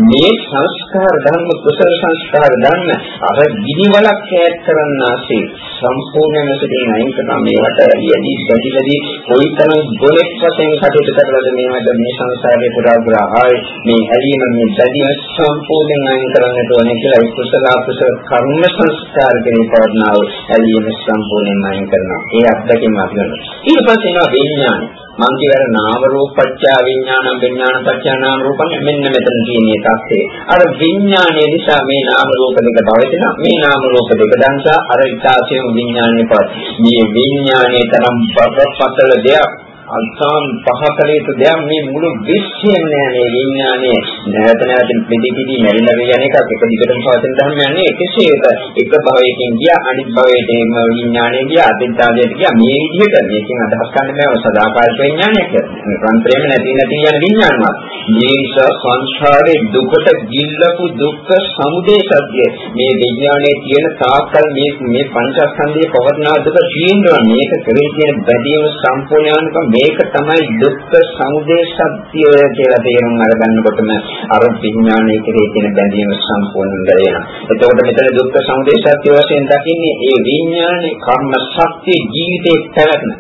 Speaker 1: මේ සංස්කාර ධර්ම කුසල සංස්කාර ධර්ම අර ගිනිවලක් ඈත් කරන්නාසේ සම්පූර්ණයෙන්ම සිටින අයින් කරන මේවට යදී බැඳිලාදී කොයිතරම් ගොනෙක් වශයෙන් කටයුතු කරලාද මේවට මේ සංසාරේ පුරා පුරා ආයි මේ ඇලීම මේ බැඳීම සම්පූර්ණයෙන් අයින් කරන්නට ඕනේ කියලා කුසල අකුසල කර්ම සංස්කාර කෙරේ පවර්ණාව ඇලීම සම්පූර්ණයෙන් අයින් කරනවා ඒ අත්දැකීම අපි ගන්නවා. ඊට පස්සේ එනවා විඥානය. මං කියවර නාම රූපච්ඡ විඥාන විඥාන පච්ඡ නාම රූපං මෙන්න මෙතන තියෙන තත්ත්වය. අර විඥානයේ නිසා මේ නාම රූප දෙක පවතින මේ නාම රූප දෙක දන්සා අර ඉතාසියම විඥානයේ පවත්. මේ විඥානයේ තරම් බරපතල දෙයක් අල්සාම් පහකලේ තු දෙයක් මේ මුළු විශ්වයම නෑ මේ විඥානයේ. නැවත නැවත පිළිපිදී මැරිලා යන එකක් එක දිගටම පවතින ධර්මයක් නේ කෙසේද එක භවයකින් ගියා අනිත් භවයට මේ විඥානය ගියා අදින්තාවයට ගියා. මේ විදිහට මේකෙන් අදහස් ගන්න බෑ සදාකාලික විඥානයක්. නිරන්තරයෙන්ම නැති නැති යන විඥානවත්. මේ නිසා සංසාරේ දුකට ගිල්ලපු දුක්ඛ සමුදය සත්‍ය මේ විඥානයේ තියෙන තාක්කල් මේ මේ පංචස්කන්ධයේ පවර්ණා දුක තියෙනවා මේක කරේ තියෙන බැදීම සම්පූර්ණයන්කම මේක තමයි දුක්ඛ සමුදය සත්‍ය කියලා තේරුම් අරගන්නකොටම අර විඥානයේ කෙරේ තියෙන බැඳීම සම්පූර්ණ වෙනවා. එතකොට මෙතන දුක්ඛ සමුදය සත්‍ය වශයෙන් දකින්නේ ඒ විඥානේ කර්ම ශක්තිය ජීවිතේ පැවැත්ම.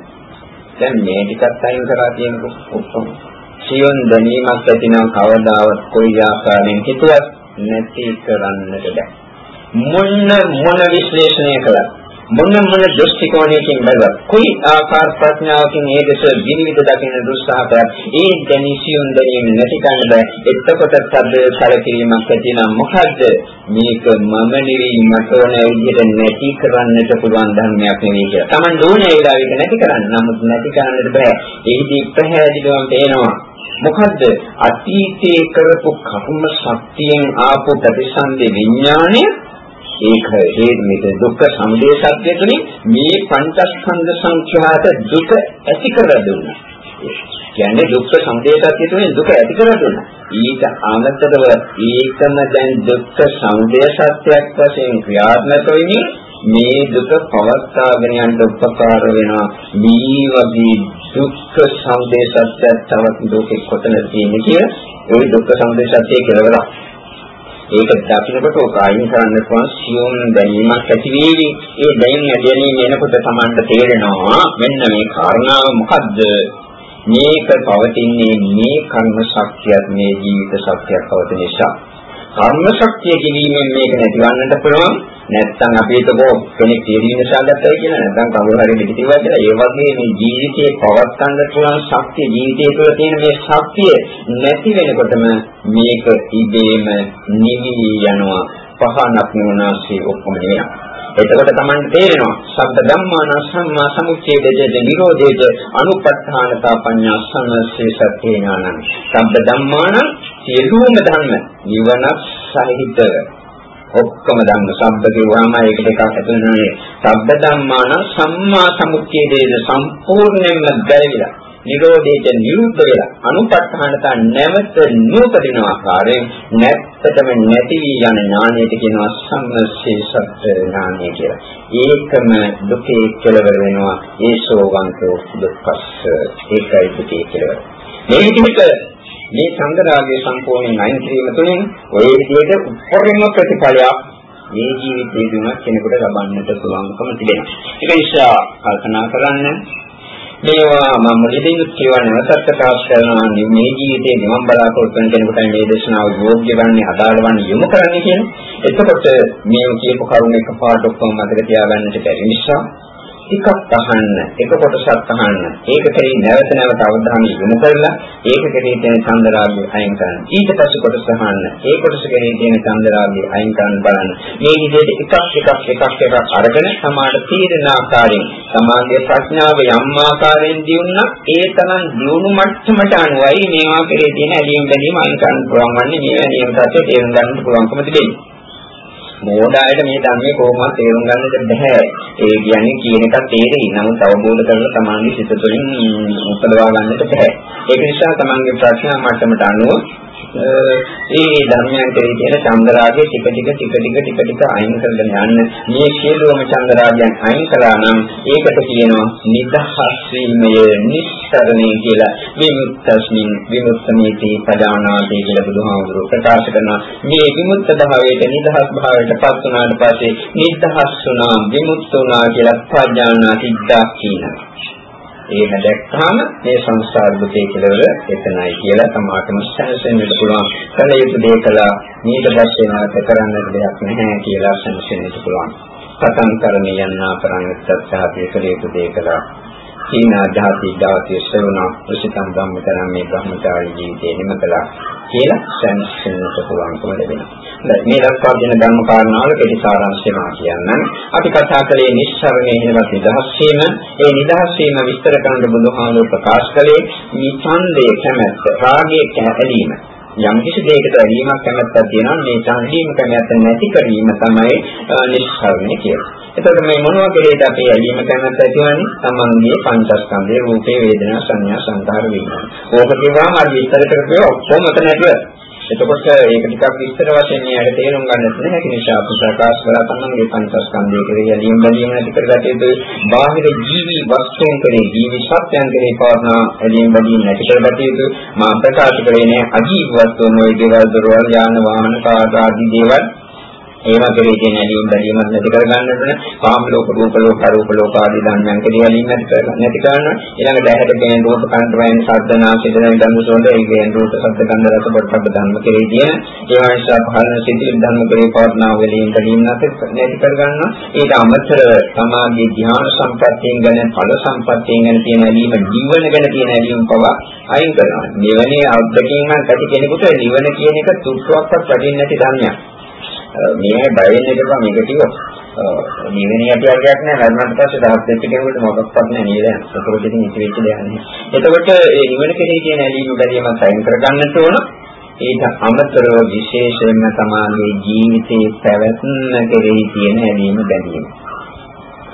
Speaker 1: දැන් මේ ටිකත් අයින් කරලා තියෙනකො ඔක්කොම සියොන් දැනීමක් ඇතිනම් කවදාවත් කොයි ආකාරයෙන් හිතුවත් නැති කරන්නට බෑ. මොන මොන විශ්ලේෂණය කළත් මොන මොන දෘෂ්ටි කෝණයකින් බැලුවත් කුයි ආකාර ප්‍රඥාවකින් මේ දෙස විනිවිද දකින්න දුස්සහකයක් ඒ දැනීසියුන් දැනීම නැති කරන්න බෑ එතකොට සද්ද සැලකිරීමක් ඇති නම් මොකද්ද මේක මම නෙවෙයි මට ඕන විදිහට නැති කරන්නට පුළුවන් ධර්මයක් නෙවෙයි කියලා. Taman ඕනේ වෙලාවෙක නැති කරන්න. නමුත් නැති කරන්නට බෑ. ඒකදී පැහැදිලිවම පේනවා මොකද්ද අතීතයේ කරපු කර්ම ශක්තියෙන් ආපු ප්‍රතිසන්දි විඥාණය ඒක හේතු මේක දුක්ඛ සමුදය සත්‍ය තුනේ මේ පංචස්කන්ධ සංඛ්‍යාත දුක ඇති කර දුන්නා. කියන්නේ දුක්ඛ සමුදය සත්‍ය තුනේ දුක ඇති කර දුන්නා. ඊට අමතරව ඒකම දැන් දුක්ඛ සමුදය සත්‍යයක් වශයෙන් ක්‍රියාත්මක වෙන්නේ මේ දුක පවත්වාගෙන යන්න උපකාර වෙනවා. මේ වගේ දුක්ඛ සමුදය සත්‍යයක් තවත් ලෝකෙ කොතනද තියෙන්නේ කියලා ඒ දුක්ඛ සමුදය සත්‍යය කියලා ඒක දකින්නකොට ඔක අයින් කරන්න පුළුවන් සියුම් දැනීමක් ඇති වේවි. ඒ දැනීම දැනීම එනකොට Tamanට තේරෙනවා මෙන්න මේ කාරණාව මොකද්ද? මේක පවතින්නේ මේ කර්ම ශක්තියක් මේ ජීවිත ශක්තියක් පවතින නිසා. කර්ම ශක්තිය කිරීමෙන් මේක නැතිවන්නට පුළුවන්. නැත්නම් අපි හිතමු කෙනෙක් තේරීම නිසා ගත්තයි කියලා. නැත්නම් කවුරු හරි දෙකිතිවා කියලා. ඒ වගේ මේ ජීවිතේ පවත්වන්න පුළුවන් ශක්තිය ජීවිතය තුළ තියෙන මේ ශක්තිය නැති වෙනකොටම මේක ඉබේම නිවි යනවා. පහනක් නුනාසී ඔක්කොම වෙනවා එතකොට Taman තේරෙනවා සබ්බ ධම්මාන සම්මා සමුච්ඡේදයේ නිරෝධයේද අනුපත්ථානතා පඤ්ඤා සම්සේ සත්‍ය ඥානං සබ්බ ධම්මාන සියලුම ධර්ම නිවන සහිතව ඔක්කොම ධම්ම සම්බ කිව්වම ඒකට එකක් ඇතුළු නෙවෙයි. සබ්බ ධම්මාන සම්මා සමුච්ඡේදයේ සම්පූර්ණයෙන්ම බැරිලා. නිරෝධයට නිරුද්ධ වෙලා අනුපත්හානත නැවත නූපදින ආකාරයෙන් නැත්තටම නැති වී යන ඥානයට කියනවා සම්මසේසත් ඥානය කියලා. ඒකම දුකේ කෙලවර වෙනවා ඒසෝවන්තෝ දුක්ඛස්ස ඒකයි දුකේ කෙලවර. මේ විදිහට මේ සංගරාගයේ සම්පූර්ණයෙන් අයින් කිරීම තුළින් ඔය විදිහට උපරිම ප්‍රතිඵලයක් මේ ජීවිතයේදීම කෙනෙකුට ලබන්නට පුළුවන්කම තිබෙනවා. ඒක නිසා කල්පනා කරන්න මේවා මම මුලින්ම කියවන නැවතත් ප්‍රකාශ කරනවා මේ ජීවිතයේ නිවන් බලාපොරොත්තු වෙන කෙනෙකුට මේ දේශනාව යෝග්‍ය වන්නේ අදාළ වන්නේ යොමු කරන්නේ කියන්නේ. එතකොට මේ කියපු කරුණ එකපාරට ඔක්කොම මතක තියාගන්නට බැරි නිසා ටිකක් අහන්න එක කොටසක් අහන්න. ඒක කෙරෙහි නැවත නැවත අවධානය යොමු කරලා ඒක කෙරෙහි තියෙන චන්දරාගය අයින් කරන්න. ඊට පස්සේ කොටස අහන්න. ඒ කොටස කෙරෙහි තියෙන චන්දරාගය අයින් කරන්න බලන්න. මේ විදිහට එකක් එකක් එකක් එකක් අරගෙන සමාඩ තීරණ ආකාරයෙන් සමාධිය ප්‍රඥාව යම් ආකාරයෙන් දියුණා ඒ තරම් දියුණු මට්ටමට අනුවයි මේවා කෙරෙහි තියෙන ඇලීම් බැඳීම් අයින් කරන්න පුළුවන් වන්නේ. මේ නියම තත්ත්වයට තේරුම් ගන්න පුළුවන්කම තිබෙනවා මෝඩායට මේ ධර්මයේ කොහොමද තේරුම් ගන්නද බැහැ. ඒ කියන්නේ කියන එක තේරෙයි. නමුත් අවබෝධ කරලා තමන්ගේ සිත තුළින් උපදවා ගන්නට බැහැ. ඒක නිසා තමන්ගේ ප්‍රශ්න මට්ටමට අනුව ඒ ධර්මයන් කෙරෙහි තියෙන චන්දරාගය ටික ටික ටික ටික ටික ටික අයින් කරගෙන යන්න. මේ සියලුම චන්දරාගයන් අයින් කළා නම් ඒකට කියනවා නිදහස් වීමය නිස්සරණය කියලා. විමුක්තස්මින් විමුක්තමේති පදානාති කියලා බුදුහාමුදුරුවෝ ප්‍රකාශ කරනවා. මේ විමුක්ත භාවයට නිදහස් භාවයට පත් වුණාට පස්සේ නිදහස් වුණා විමුක්ත වුණා කියලා ප්‍රඥානා සිද්ධා කියනවා ඒක දැක්කම මේ සංසාර දුකේ කෙලවර එතනයි කියලා තමාටම සැනසෙන්නට පුළුවන්. කල යුතු දේ කළා මේක දැස්සේ නැවත කරන්න දෙයක් නැහැ කියලා සැනසෙන්නට පුළුවන්. පතන් කරණ යන්නා පරංගත්තත්හාපේ කල යුතු දේ කළා. සීනා ධාති ධාති ශ්‍රවණ ප්‍රසිතම් ධම්මතරම් මේ බ්‍රහ්මචාරී ජීවිතේ නිම කළා කියලා සැනසෙන්නට පුළුවන්කම ලැබෙනවා. මේ දක්වා දෙන ධර්ම කාරණාවල කෙටි සාරාංශය මා කියන්නම්. අපි කතා කළේ නිස්සරණේ හිනවත් නිදහස් වීම. ඒ නිදහස් වීම විස්තර කරන බුදුහාමුදුරුවෝ ප්‍රකාශ කළේ මේ ඡන්දයේ කැමැත්ත, රාගයේ කැළීම. යම් කිසි දෙයකට ඇලීමක් කැමැත්තක් තියෙනවා මේ ඡන්දීම කැමැත්ත නැති කිරීම තමයි නිස්සරණේ කියන්නේ. එතකොට මේ මොනවා කෙරේද අපි ඇලීම කැමැත්ත ඇතිවන්නේ? තමන්ගේ පංචස්කන්ධේ රූපේ වේදනා සංඥා සංකාර විඥාන. ඕක කියවම අර විස්තර කරපුවා ඔක්කොම මත නැතුව එතකොට ඒක ටිකක් විස්තර වශයෙන් මෙයාට තේරුම් ගන්නත් නැහැ. ඒ නිසා අපි ප්‍රකාශ කරලා තමන්ගේ පංචස්කන්ධය කෙරෙහි ඇලීම් බැලීම නැති කරගත යුතු බාහිර ජීවි වස්තුන් කෙරෙහි ජීවි සත්‍යයන් කෙරෙහි පවර්ණ ඇලීම් බැලීම නැති කරගත යුතු මා ප්‍රකාශ කරේ නෑ අජීව වස්තුන් වගේ දේවල් දරවල් යාන වාහන කාර්ය ආදී දේවල් ඒවා කෙරෙහි තියෙන ඇලීම් බැලීමක් නැති කර ගන්නට ඕන. කාම ලෝක, රූප ලෝක, අරූප ලෝක ආදී ධර්මයන් කෙරෙහි ඇලීම් නැති කර නැති කරන. ඊළඟට ඇහැට පෙනෙන රූප, කනට වැයෙන ශබ්ද, නාසයට දැනෙන ධර්ම සෝඳ, ඒ කියන්නේ රූප, ශබ්ද, ගන්ධ, රස, පොට්ටබ්බ ධර්ම කෙරෙහි තියෙන ඒවා නිසා පහළ සිතිවිලි ධර්ම කෙරෙහි පවර්ණා වලින් බැලීම් නැති කර ගන්නවා. ඊට අමතරව සමාධි ධ්‍යාන සම්පත්තියෙන් ගැන ඵල සම්පත්තියෙන් ගැන තියෙන ඇලීම, නිවන ගැන තියෙන ඇලීම පවා අයින් කරනවා. නිවනේ අත්දැකීමක් ඇති කෙනෙකුට නිවන කියන එක තුක්කක්වත් වටින්නේ නැති ධර්මයක්. මේ බය වෙන්න එපා මේක කිව්වොත්. නිවෙන්නේ අපි අරගයක් නෑ මරණයට පස්සේ දහස් දෙක කෙනෙකුට මොකක්වත් නෑ නේද? ඒකෝට ඉතින් ඉති වෙච්ච දෙයක් නෑ. එතකොට මේ නිවන කෙරෙහි තියෙන ඇලීම බැලීම සයින් කරගන්නට ඕන. ඊට අමතරව විශේෂයෙන්ම තමාගේ ජීවිතයේ පැවැත්ම කෙරෙහි තියෙන ඇලීම බැලීම.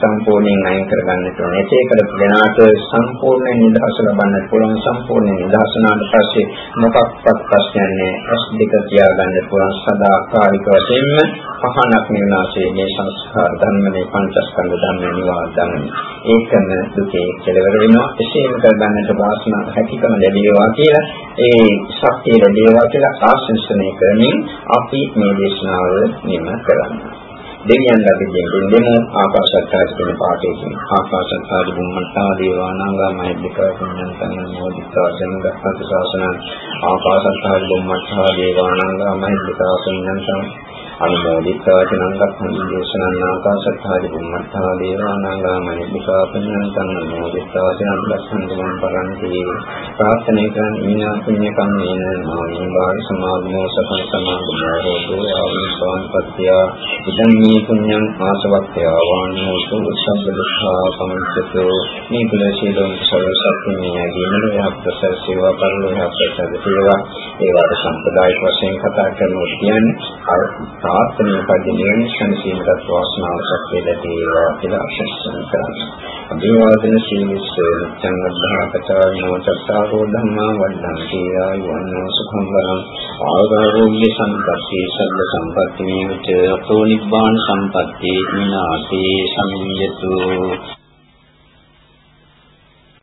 Speaker 1: සම්පූර්ණයෙන් අයින් කරගන්නට ඕනේ. ඒකකට වෙනාට සම්පූර්ණ නිදහස ලබන්නට පුළුවන් සම්පූර්ණ නිදහස නාට පස්සේ මොකක්වත් ප්‍රශ්නයක් නැහැ. ඇස් දෙක තියාගන්න පුළුවන් සදාකාලික වශයෙන්ම පහනක් නිවනාසේ මේ සංස්කාර ධර්මනේ පංචස්කන්ධ ධර්ම නිවාද ධර්ම. ඒකම දුකේ කෙලවර වෙනවා. එසේම කරගන්නට වාසනාව හැකියකම ලැබේවා කියලා ඒ ශක්තිය ලැබේවා කියලා ආශිර්වාදනය කරමින් අපි මේ දේශනාව නිම කරන්නේ. දෙවියන් ළඟදී දෙන්නම ආකාශත්තාස්තුන පාඨයෙන් ආකාශත්තාදී බුම්මතා දේවානාගාමයි විකාශනයන් තමයි මොදිතා ජනගතත් ශාසනං ආකාශත්තාදී බුම්මතා දේවානාගාමයි විකාශනයන් තමයි අනුමෝදිතා චනංගක්ඛන් දේශනං ආකාශත්තාදි බුම්මත්තා දේවානාගා මහිද්దికා පුඤ්ඤන්තං අනුමෝදිතා චනංගක්ඛන් දෙමන් පරන්ති ප්‍රාර්ථනා කරන ඊනා පුඤ්ඤ කම්මේන මානි බාල සමාගමෝ සතං සමාගමෝ හෝතු ආවිස්සං පත්‍ය ඉදං මේ පුඤ්ඤං ආසවක්ඛ්‍ය වාන්නෝතු සම්බ දුක්ඛා සමුච්චතෝ මේ කුල සීලං සර්ව සත්‍යමය ගිනල යහපත සේවා පරිලෝක අපසද සේවා ඒවට සම්ප්‍රදායික වශයෙන් කතා කරනකොට කියන්නේ ප්‍රාර්ථනීය පරිදියෙන් සංසීමකට වාසනාව සත්‍ය ලැබේවා කියලා ආශිර්වාද කරනවා. අභිවාදන සීලස්ස නිච්ඡං වද්ධාකතාවිනෝ චත්තාරෝ ධම්මා වද්ධන්ති ආයුවන්නෝ සුඛං වරං. ආගාරෝග්‍ය සම්පatti සබ්බ සම්පatti මේච අතෝ නිබ්බාන සම්පatti විනාති සමිඤ්ඤතු